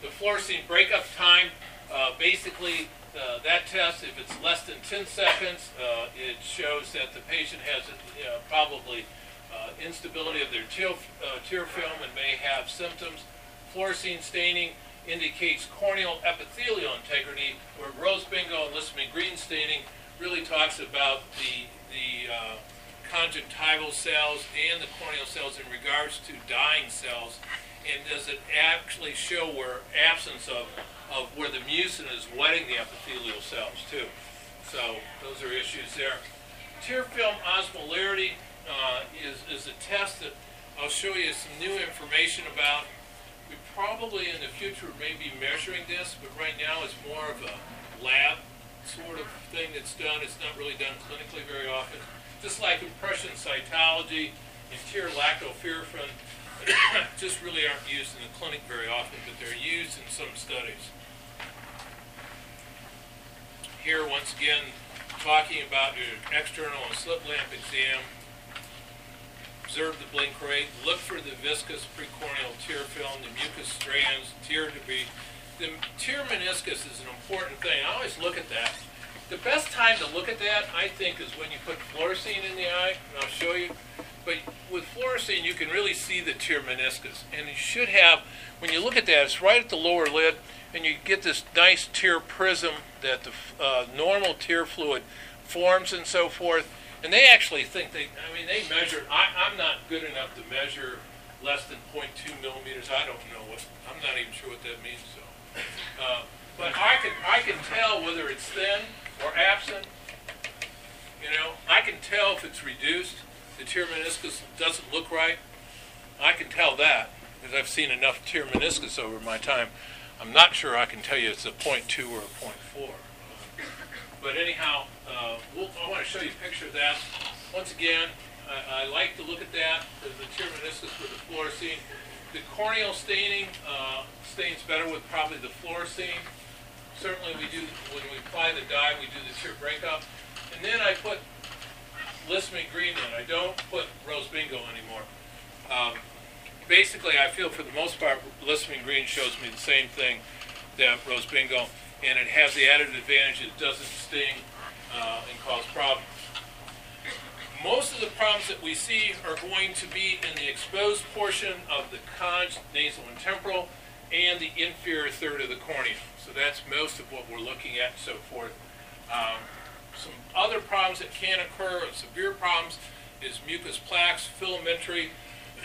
The fluorescein breakup time, uh, basically, uh, that test, if it's less than 10 seconds, uh, it shows that the patient has probably instability of their tear, tear film and may have symptoms. Fluorescein staining indicates corneal epithelial integrity, where rose bengal and lissamine green staining really talks about the, the uh, conjunctival cells and the corneal cells in regards to dying cells. And does it actually show where absence of, of where the mucin is wetting the epithelial cells too? So those are issues there. Tear film osmolarity uh, is, is a test that I'll show you some new information about. Probably in the future may be measuring this, but right now it's more of a lab sort of thing that's done. It's not really done clinically very often. Just like impression cytology tear lactoferrin (coughs) just really aren't used in the clinic very often, but they're used in some studies. Here, once again, talking about your external and slit lamp exam. Observe the blink rate. Look for the viscous precorneal tear film, the mucus strands, tear debris. The tear meniscus is an important thing. I always look at that. The best time to look at that, I think, is when you put fluorescein in the eye, and I'll show you. But with fluorescein, you can really see the tear meniscus. And you should have, when you look at that, it's right at the lower lid, and you get this nice tear prism that the uh, normal tear fluid forms and so forth. And they actually think they, I mean, they measure, I, I'm not good enough to measure less than 0.2 millimeters. I don't know what, I'm not even sure what that means, so. Uh, but I can, I can tell whether it's thin or absent. You know, I can tell if it's reduced. The tear meniscus doesn't look right. I can tell that because I've seen enough tear meniscus over my time. I'm not sure I can tell you it's a 0.2 or a 0.4. But anyhow, uh, we'll, I want to show you a picture of that. Once again, I, I like to look at that, the, the with the fluorescein. The corneal staining uh, stains better with probably the fluorescein. Certainly we do, when we apply the dye, we do the tear breakup. And then I put Lissamine green in. I don't put rose bengal anymore. Um, basically, I feel for the most part, Lissamine green shows me the same thing that rose bengal, and it has the added advantage it doesn't sting uh, and cause problems. Most of the problems that we see are going to be in the exposed portion of the conj, nasal and temporal, and the inferior third of the cornea. So that's most of what we're looking at and so forth. Um, some other problems that can occur, severe problems, is mucus plaques, filamentary,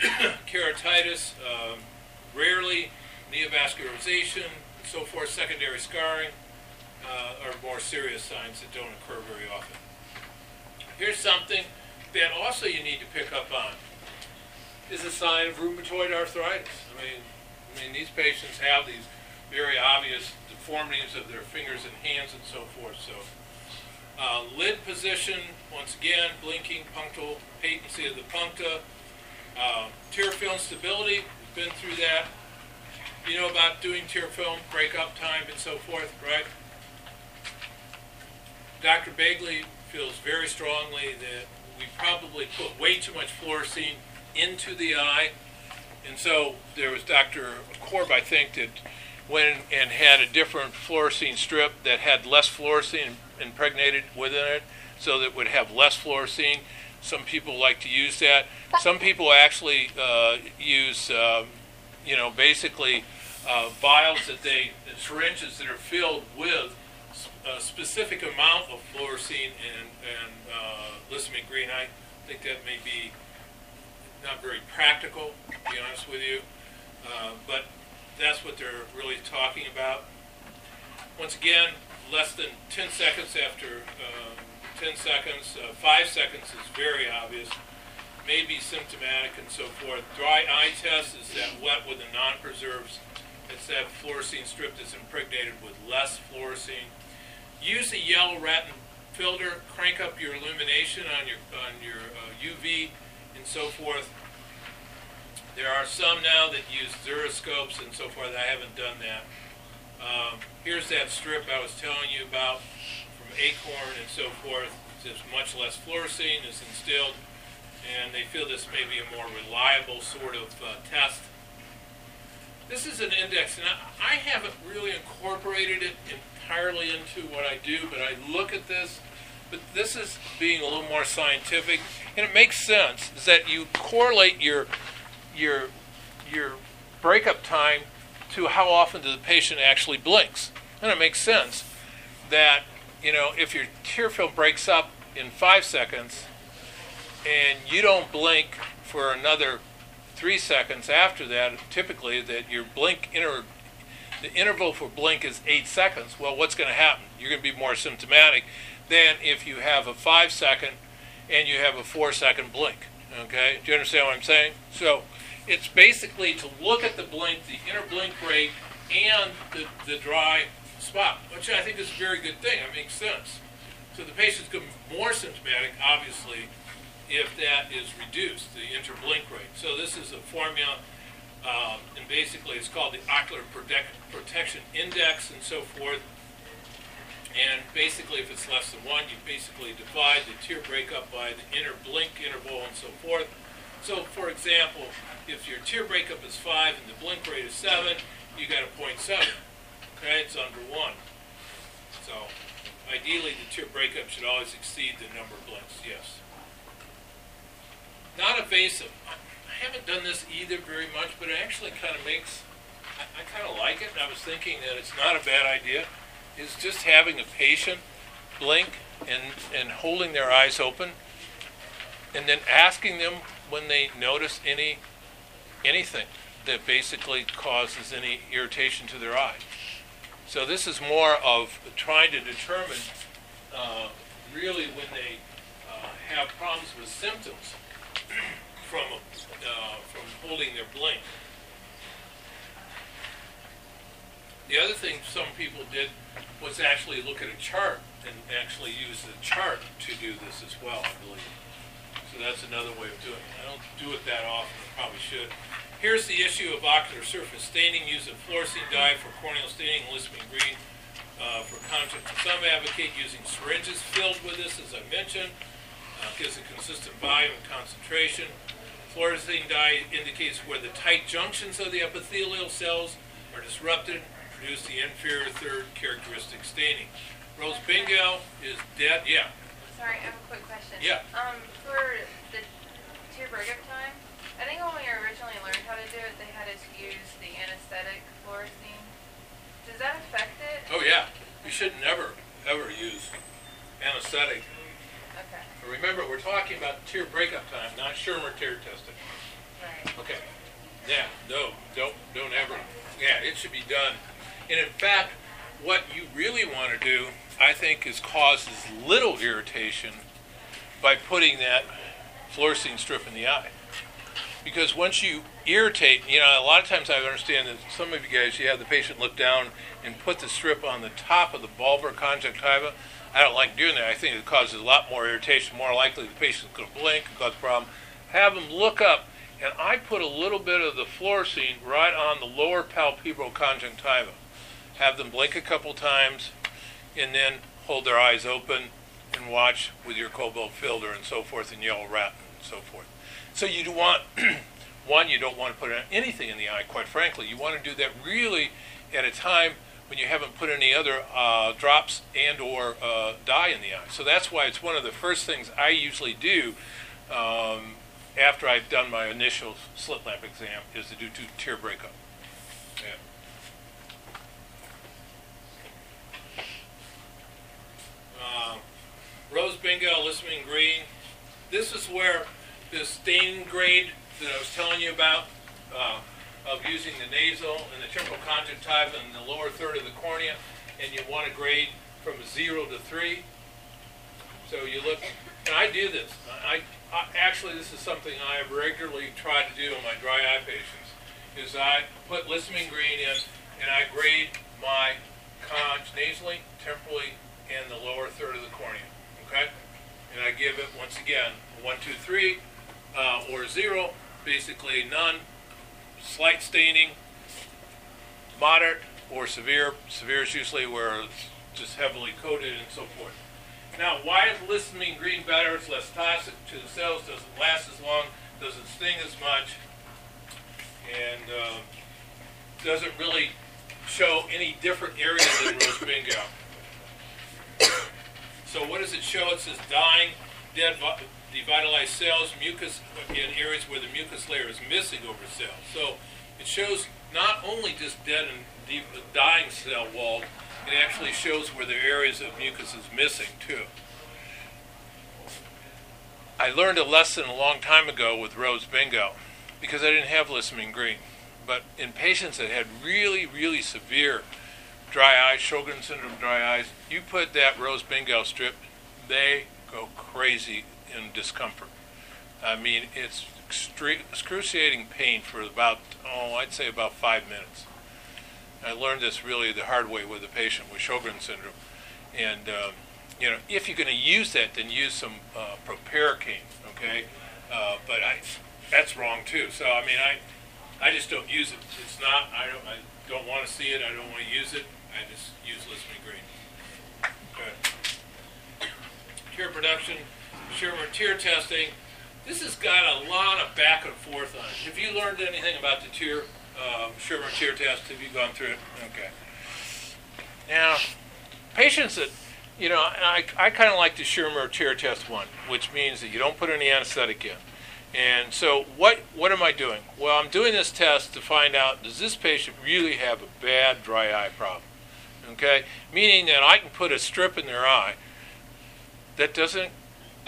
(coughs) keratitis, um, rarely neovascularization, and so forth, secondary scarring, uh, are more serious signs that don't occur very often. Here's something that also you need to pick up on is a sign of rheumatoid arthritis. I mean, I mean these patients have these very obvious deformities of their fingers and hands and so forth. So, uh, lid position, once again, blinking, punctal patency of the puncta, uh, tear film stability. We've been through that. You know about doing tear film breakup time and so forth, right? Dr. Begley feels very strongly that we probably put way too much fluorescein into the eye. And so there was Dr. Korb, I think, that went and had a different fluorescein strip that had less fluorescein impregnated within it, so that it would have less fluorescein. Some people like to use that. Some people actually uh, use, uh, you know, basically uh, vials that they, syringes that are filled with a specific amount of fluorescein and, and uh, lissamine green. I think that may be not very practical, to be honest with you. Uh, but that's what they're really talking about. Once again, less than 10 seconds after um, 10 seconds, uh, 5 seconds is very obvious, may be symptomatic and so forth. Dry eye test is that wet with the non-preserves. It's that fluorescein strip that's impregnated with less fluorescein. Use a yellow Wratten filter, crank up your illumination on your, on your uh, UV and so forth. There are some now that use xeriscopes and so forth. I haven't done that. Um, here's that strip I was telling you about from Akorn and so forth. It's much less fluorescein is instilled, and they feel this may be a more reliable sort of uh, test. This is an index, and I, I haven't really incorporated it in entirely into what I do, but I look at this. But this is being a little more scientific, and it makes sense. Is that you correlate your your your breakup time to how often the patient actually blinks, and it makes sense that you know if your tear film breaks up in five seconds and you don't blink for another three seconds after that, typically that your blink inter the interval for blink is eight seconds. Well, what's going to happen? You're going to be more symptomatic than if you have a five second and you have a four second blink. Okay? Do you understand what I'm saying? So It's basically to look at the blink, the inner blink rate, and the, the dry spot, which I think is a very good thing. It makes sense. So the patient's going to be more symptomatic, obviously, if that is reduced, the interblink rate. So this is a formula, um, and basically it's called the ocular protec- protection index and so forth. And basically, if it's less than one, you basically divide the tear breakup by the inner blink interval and so forth. So, for example, if your tear breakup is five and the blink rate is seven, you got a 0.7. Okay, it's under one. So, ideally, the tear breakup should always exceed the number of blinks. Yes. Not I haven't done this either very much, but it actually kind of makes. I, I kind of like it. I was thinking that it's not a bad idea. Is just having a patient blink and and holding their eyes open, and then asking them when they notice any anything that basically causes any irritation to their eye. So this is more of trying to determine uh, really when they uh, have problems with symptoms (clears throat) from uh, from holding their blink. The other thing some people did was actually look at a chart and actually use the chart to do this as well, I believe. So that's another way of doing it. I don't do it that often, I probably should. Here's the issue of ocular surface staining using fluorescein dye for corneal staining, lissamine green uh, for contact. Some advocate using syringes filled with this, as I mentioned. Uh, gives a consistent volume and concentration. Fluorescein dye indicates where the tight junctions of the epithelial cells are disrupted and produce the inferior third characteristic staining. Rose bengal is dead. Yeah. Sorry, I have a quick question. Yeah. Um, for the tear breakup time, I think when we originally learned how to do it, they had us use the anesthetic fluorescein. Does that affect it? Oh yeah. You should never ever use anesthetic. Remember, we're talking about tear breakup time, not Schirmer tear testing. Right. Okay. Yeah, no, don't, don't ever. Yeah, it should be done. And in fact, what you really want to do, I think, is cause as little irritation by putting that fluorescein strip in the eye. Because once you irritate, you know, a lot of times I understand that some of you guys, you have the patient look down and put the strip on the top of the bulbar conjunctiva. I don't like doing that. I think it causes a lot more irritation. More likely the patient's going to blink and cause a problem. Have them look up, and I put a little bit of the fluorescein right on the lower palpebral conjunctiva. Have them blink a couple times, and then hold their eyes open and watch with your cobalt filter and so forth and yellow rat and so forth. So you do want (clears throat) one, you don't want to put anything in the eye. Quite frankly, you want to do that really at a time when you haven't put any other uh, drops and or uh, dye in the eye. So that's why it's one of the first things I usually do um, after I've done my initial slit lamp exam is to do two tear breakup. Yeah. Um, Rose bengal, lissamine green. This is where the staining grade that I was telling you about, uh, of using the nasal and the temporal conjunctiva and the lower third of the cornea, and you want to grade from zero to three. So you look, and I do this. I, I actually this is something I regularly try to do in my dry eye patients. Is I put lissamine green in, and I grade my conj nasally, temporally, and the lower third of the cornea. Okay, and I give it once again one, two, three, uh, or zero, basically none, slight staining, moderate or severe. Severe is usually where it's just heavily coated and so forth. Now, why is lissamine green better? It's less toxic to the cells, doesn't last as long, doesn't sting as much, and uh, doesn't really show any different areas than rose bengal. (coughs) So what does it show? It says dying, dead, vi- devitalized cells, mucus in areas where the mucus layer is missing over cells. So it shows not only just dead and de- uh, dying cell wall, it actually shows where the areas of mucus is missing too. I learned a lesson a long time ago with Rose Bengal because I didn't have lissamine green. But in patients that had really, really severe dry eyes, Sjogren syndrome dry eyes, you put that Rose Bengal strip, they go crazy in discomfort. I mean, it's excruciating pain for about, oh, I'd say about five minutes. I learned this really the hard way with a patient with Sjogren's syndrome. And, um, you know, if you're going to use that, then use some uh, proparacaine, okay? Uh, but I, that's wrong too. So, I mean, I, I just don't use it. It's not, I don't, I don't want to see it. I don't want to use it. I just use Lissamine Green. Okay. Tear production, Schirmer tear testing. This has got a lot of back and forth on it. Have you learned anything about the tear, um, Schirmer tear test? Have you gone through it? Okay. Now, patients that, you know, I, I kind of like the Schirmer tear test one, which means that you don't put any anesthetic in. And so, what what am I doing? Well, I'm doing this test to find out does this patient really have a bad dry eye problem? Okay, meaning that I can put a strip in their eye that doesn't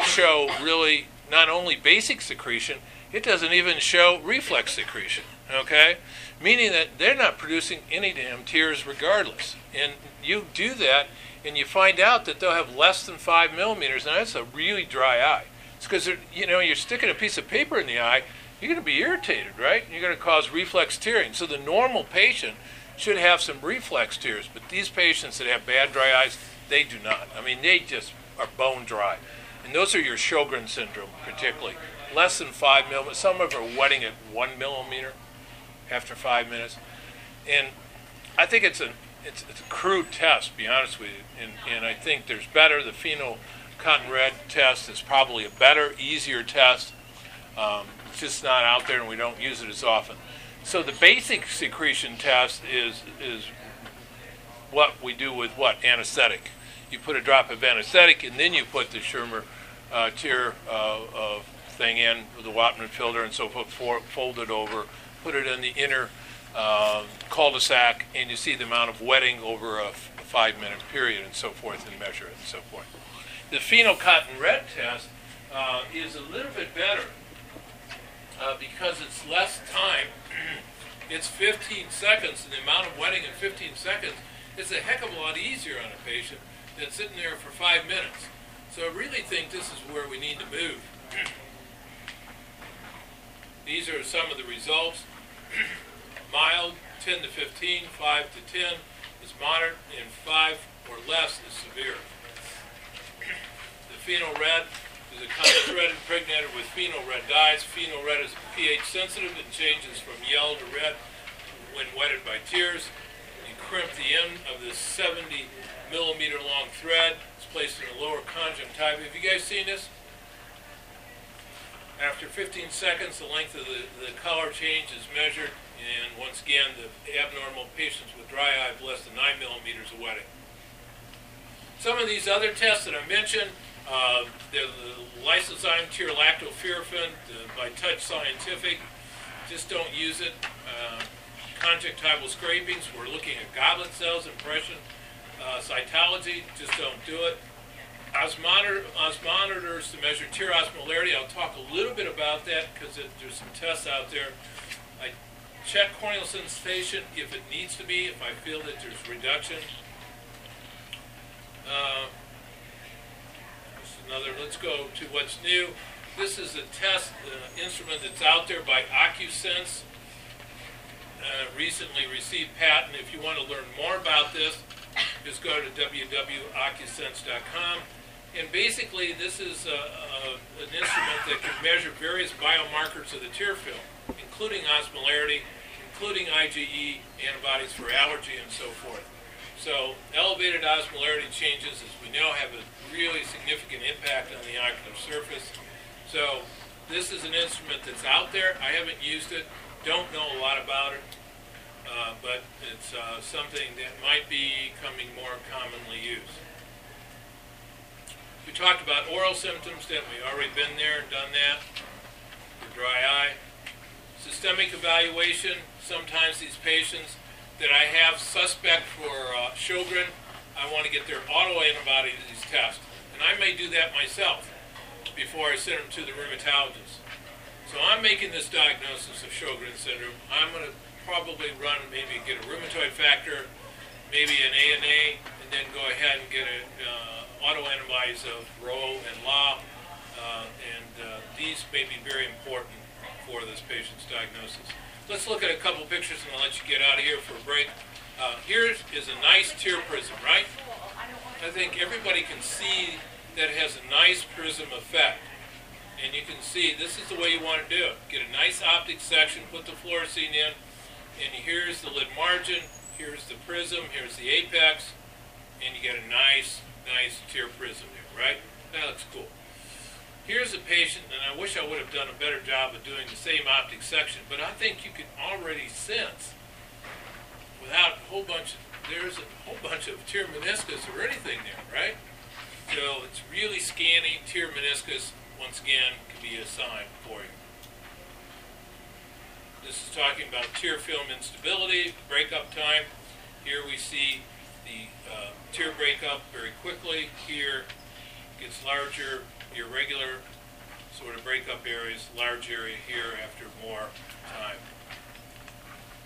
show really not only basic secretion, it doesn't even show reflex secretion. Okay, meaning that they're not producing any damn tears regardless. And you do that, and you find out that they'll have less than five millimeters, and that's a really dry eye. It's because you know you're sticking a piece of paper in the eye. You're going to be irritated, right? You're going to cause reflex tearing. So the normal patient should have some reflex tears, but these patients that have bad dry eyes, they do not. I mean, they just are bone dry. And those are your Sjogren syndrome, particularly. Less than five millimeters. Some of them are wetting at one millimeter after five minutes. And I think it's a it's, it's a crude test, to be honest with you. And, and I think there's better. The phenol cotton red test is probably a better, easier test. Um, it's just not out there, and we don't use it as often. So the basic secretion test is is what we do with what anesthetic. You put a drop of anesthetic, and then you put the Schirmer uh, tear uh, thing in with the Whatman filter, and so forth, for, fold it over, put it in the inner uh, cul-de-sac, and you see the amount of wetting over a five-minute period, and so forth, and measure it, and so forth. The phenocotton red test uh, is a little bit better uh, because it's less time. (clears throat) it's 15 seconds, and the amount of wetting in 15 seconds is a heck of a lot easier on a patient than sitting there for five minutes. So I really think this is where we need to move. (clears throat) These are some of the results. (clears throat) Mild, 10 to 15, 5 to 10 is moderate, and 5 or less is severe. (clears throat) the phenol red is a kind of thread impregnated with phenol red dyes. Phenol red is pH sensitive and changes from yellow to red when wetted by tears. You crimp the end of the 70 millimeter long thread. It's placed in the lower conjunctiva. Have you guys seen this? After 15 seconds, the length of the, the color change is measured, and once again, the abnormal patients with dry eye have less than 9 millimeters of wetting. Some of these other tests that I mentioned, uh, the, the lysozyme tear lactoferrin the, by Touch Scientific, just don't use it. Uh, conjunctival scrapings, we're looking at goblet cells, impression, uh, cytology, just don't do it osmometer, osmometers to measure tear osmolarity. I'll talk a little bit about that because there's some tests out there. I check corneal sensation if it needs to be, if I feel that there's reduction. Uh, another, let's go to what's new. This is a test uh, instrument that's out there by OcuSense. Uh, recently received patent. If you want to learn more about this, just go to www.ocusense.com. And basically, this is a, a, an instrument that can measure various biomarkers of the tear film, including osmolarity, including IgE antibodies for allergy, and so forth. So, elevated osmolarity changes, as we know, have a really significant impact on the ocular surface. So, this is an instrument that's out there. I haven't used it, don't know a lot about it, uh, but it's uh, something that might be coming more commonly used. We talked about oral symptoms, didn't we? Already been there and done that. The dry eye. Systemic evaluation. Sometimes these patients that I have suspect for uh, Sjogren, I want to get their autoantibody disease test. And I may do that myself before I send them to the rheumatologist. So I'm making this diagnosis of Sjogren syndrome. I'm going to probably run, maybe get a rheumatoid factor, maybe an ANA, and then go ahead and get an uh, autoantibodies of Ro and La, uh, and uh, these may be very important for this patient's diagnosis. Let's look at a couple pictures and I'll let you get out of here for a break. Uh, here is a nice tear prism, right? I think everybody can see that it has a nice prism effect. And you can see this is the way you want to do it. Get a nice optic section, put the fluorescein in, and here's the lid margin, here's the prism, here's the apex, and you get a nice, nice tear prism here, right? That looks cool. Here's a patient, and I wish I would have done a better job of doing the same optic section, but I think you can already sense, without a whole bunch, of, there's a whole bunch of tear meniscus or anything there, right? So it's really scanny. Tear meniscus, once again, can be a sign for you. This is talking about tear film instability, breakup time. Here we see the uh, tear breakup very quickly. Here gets larger, irregular sort of breakup areas, large area here after more time.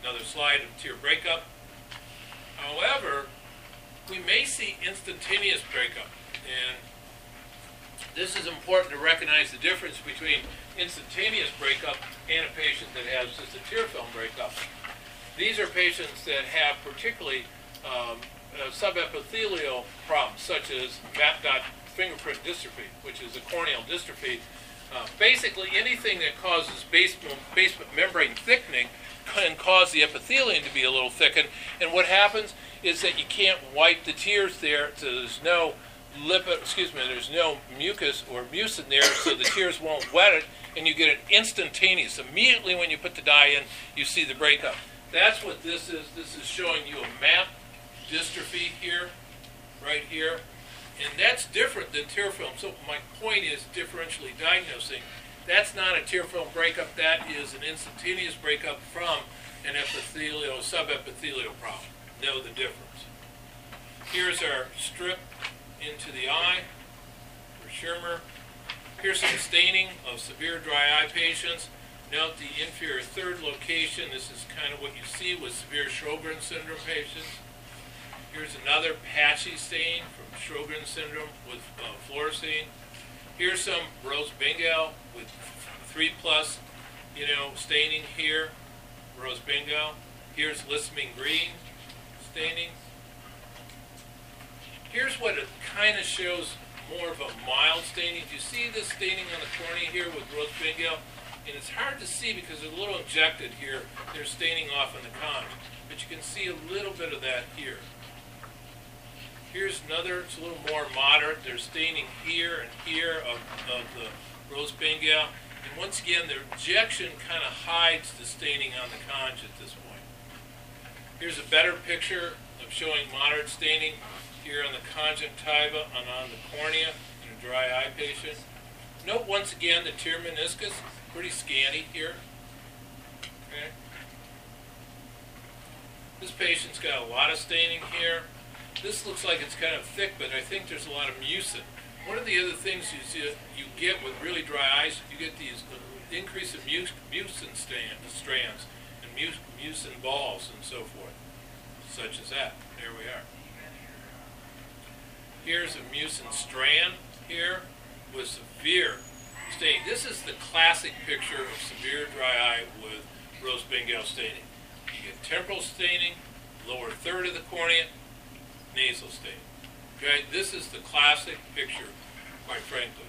Another slide of tear breakup. However, we may see instantaneous breakup. And this is important to recognize the difference between instantaneous breakup and a patient that has just a tear film breakup. These are patients that have particularly um, uh, subepithelial problems, such as MAP-dot fingerprint dystrophy, which is a corneal dystrophy. Uh, basically, anything that causes basement, basement membrane thickening can cause the epithelium to be a little thickened. And what happens is that you can't wipe the tears there, so there's no lipid, excuse me, there's no mucus or mucin there, so the tears won't wet it, and you get it instantaneous. Immediately when you put the dye in, you see the breakup. That's what this is. This is showing you a MAP dystrophy here, right here. And that's different than tear film. So my point is differentially diagnosing. That's not a tear film breakup. That is an instantaneous breakup from an epithelial, subepithelial problem. Know the difference. Here's our strip into the eye for Schirmer. Some staining of severe dry eye patients. Note the inferior third location. This is kind of what you see with severe Sjogren syndrome patients. Here's another patchy stain from Sjogren syndrome with uh, fluorescein. Here's some rose bengal with 3 plus, you know, staining here, rose bengal. Here's lissamine green staining. Here's what it kind of shows more of a mild staining. Do you see this staining on the cornea here with rose bengal? And it's hard to see because they're a little injected here. They're staining off in the conj. But you can see a little bit of that here. Here's another, it's a little more moderate. They're staining here and here of, of the rose bengal. And once again, the injection kind of hides the staining on the conj at this point. Here's a better picture of showing moderate staining here on the conjunctiva and on the cornea in a dry eye patient. Note once again the tear meniscus, pretty scanty here. Okay. This patient's got a lot of staining here. This looks like it's kind of thick, but I think there's a lot of mucin. One of the other things you see you get with really dry eyes, you get these uh, increase of mucin stand, strands and mucin balls and so forth, such as that. There we are. Here's a mucin strand here with severe staining. This is the classic picture of severe dry eye with rose bengal staining. You get temporal staining, lower third of the cornea, nasal staining. Okay, this is the classic picture, quite frankly.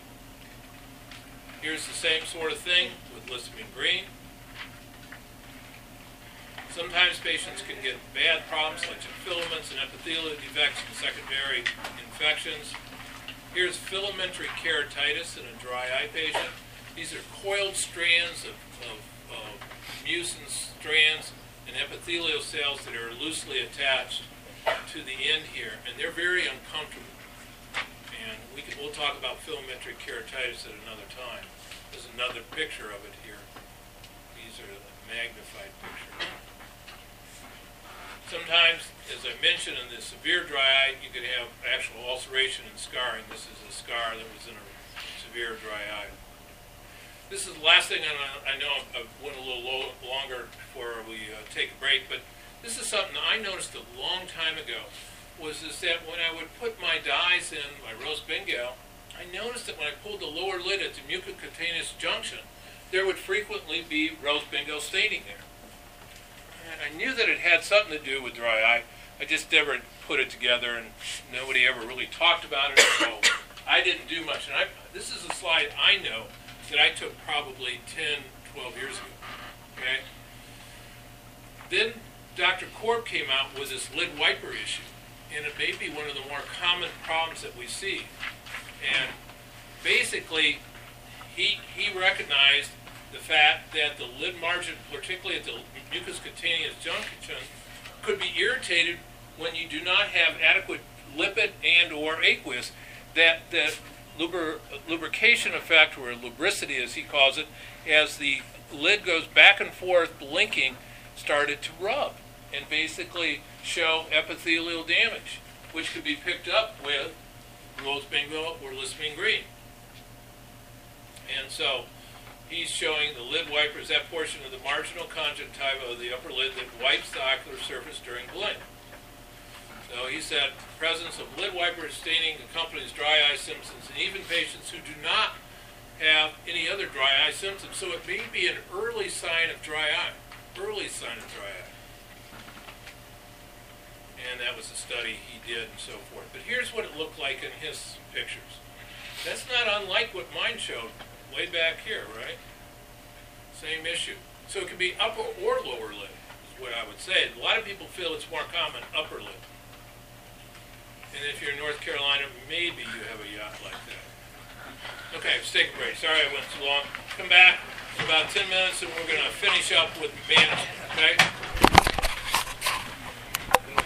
Here's the same sort of thing with lissamine green. Sometimes patients can get bad problems such as filaments and epithelial defects and secondary infections. Here's filamentary keratitis in a dry eye patient. These are coiled strands of, of, of mucin strands and epithelial cells that are loosely attached to the end here, and they're very uncomfortable. And we can, we'll talk about filamentary keratitis at another time. There's another picture of it here. These are magnified picture. Sometimes, as I mentioned, in the severe dry eye, you could have actual ulceration and scarring. This is a scar that was in a severe dry eye. This is the last thing, I, I know I went a little longer before we uh, take a break, but this is something I noticed a long time ago. Was is that when I would put my dyes in my rose bengal, I noticed that when I pulled the lower lid at the mucocutaneous junction, there would frequently be rose bengal staining there. I knew that it had something to do with dry eye. I just never put it together, and nobody ever really talked about it. So (coughs) I didn't do much. And I, this is a slide I know that I took probably 10, 12 years ago. Okay. Then Dr. Korb came out with this lid wiper issue, and it may be one of the more common problems that we see. And basically, he he recognized the fact that the lid margin, particularly at the mucocutaneous junction, could be irritated when you do not have adequate lipid and or aqueous. That the lubri- lubrication effect, or lubricity as he calls it, as the lid goes back and forth blinking, started to rub and basically show epithelial damage, which could be picked up with rose bengal or lissamine green. And so he's showing the lid wipers, that portion of the marginal conjunctiva of the upper lid that wipes the ocular surface during blink. So he said, presence of lid wiper staining accompanies dry eye symptoms in even patients who do not have any other dry eye symptoms. So it may be an early sign of dry eye, early sign of dry eye. And that was a study he did and so forth. But here's what it looked like in his pictures. That's not unlike what mine showed way back here, right? Same issue. So it could be upper or lower lid, is what I would say. A lot of people feel it's more common upper lid. And if you're in North Carolina, maybe you have a yacht like that. Okay, let's take a break. Sorry I went too long. Come back in about 10 minutes and we're going to finish up with management, okay?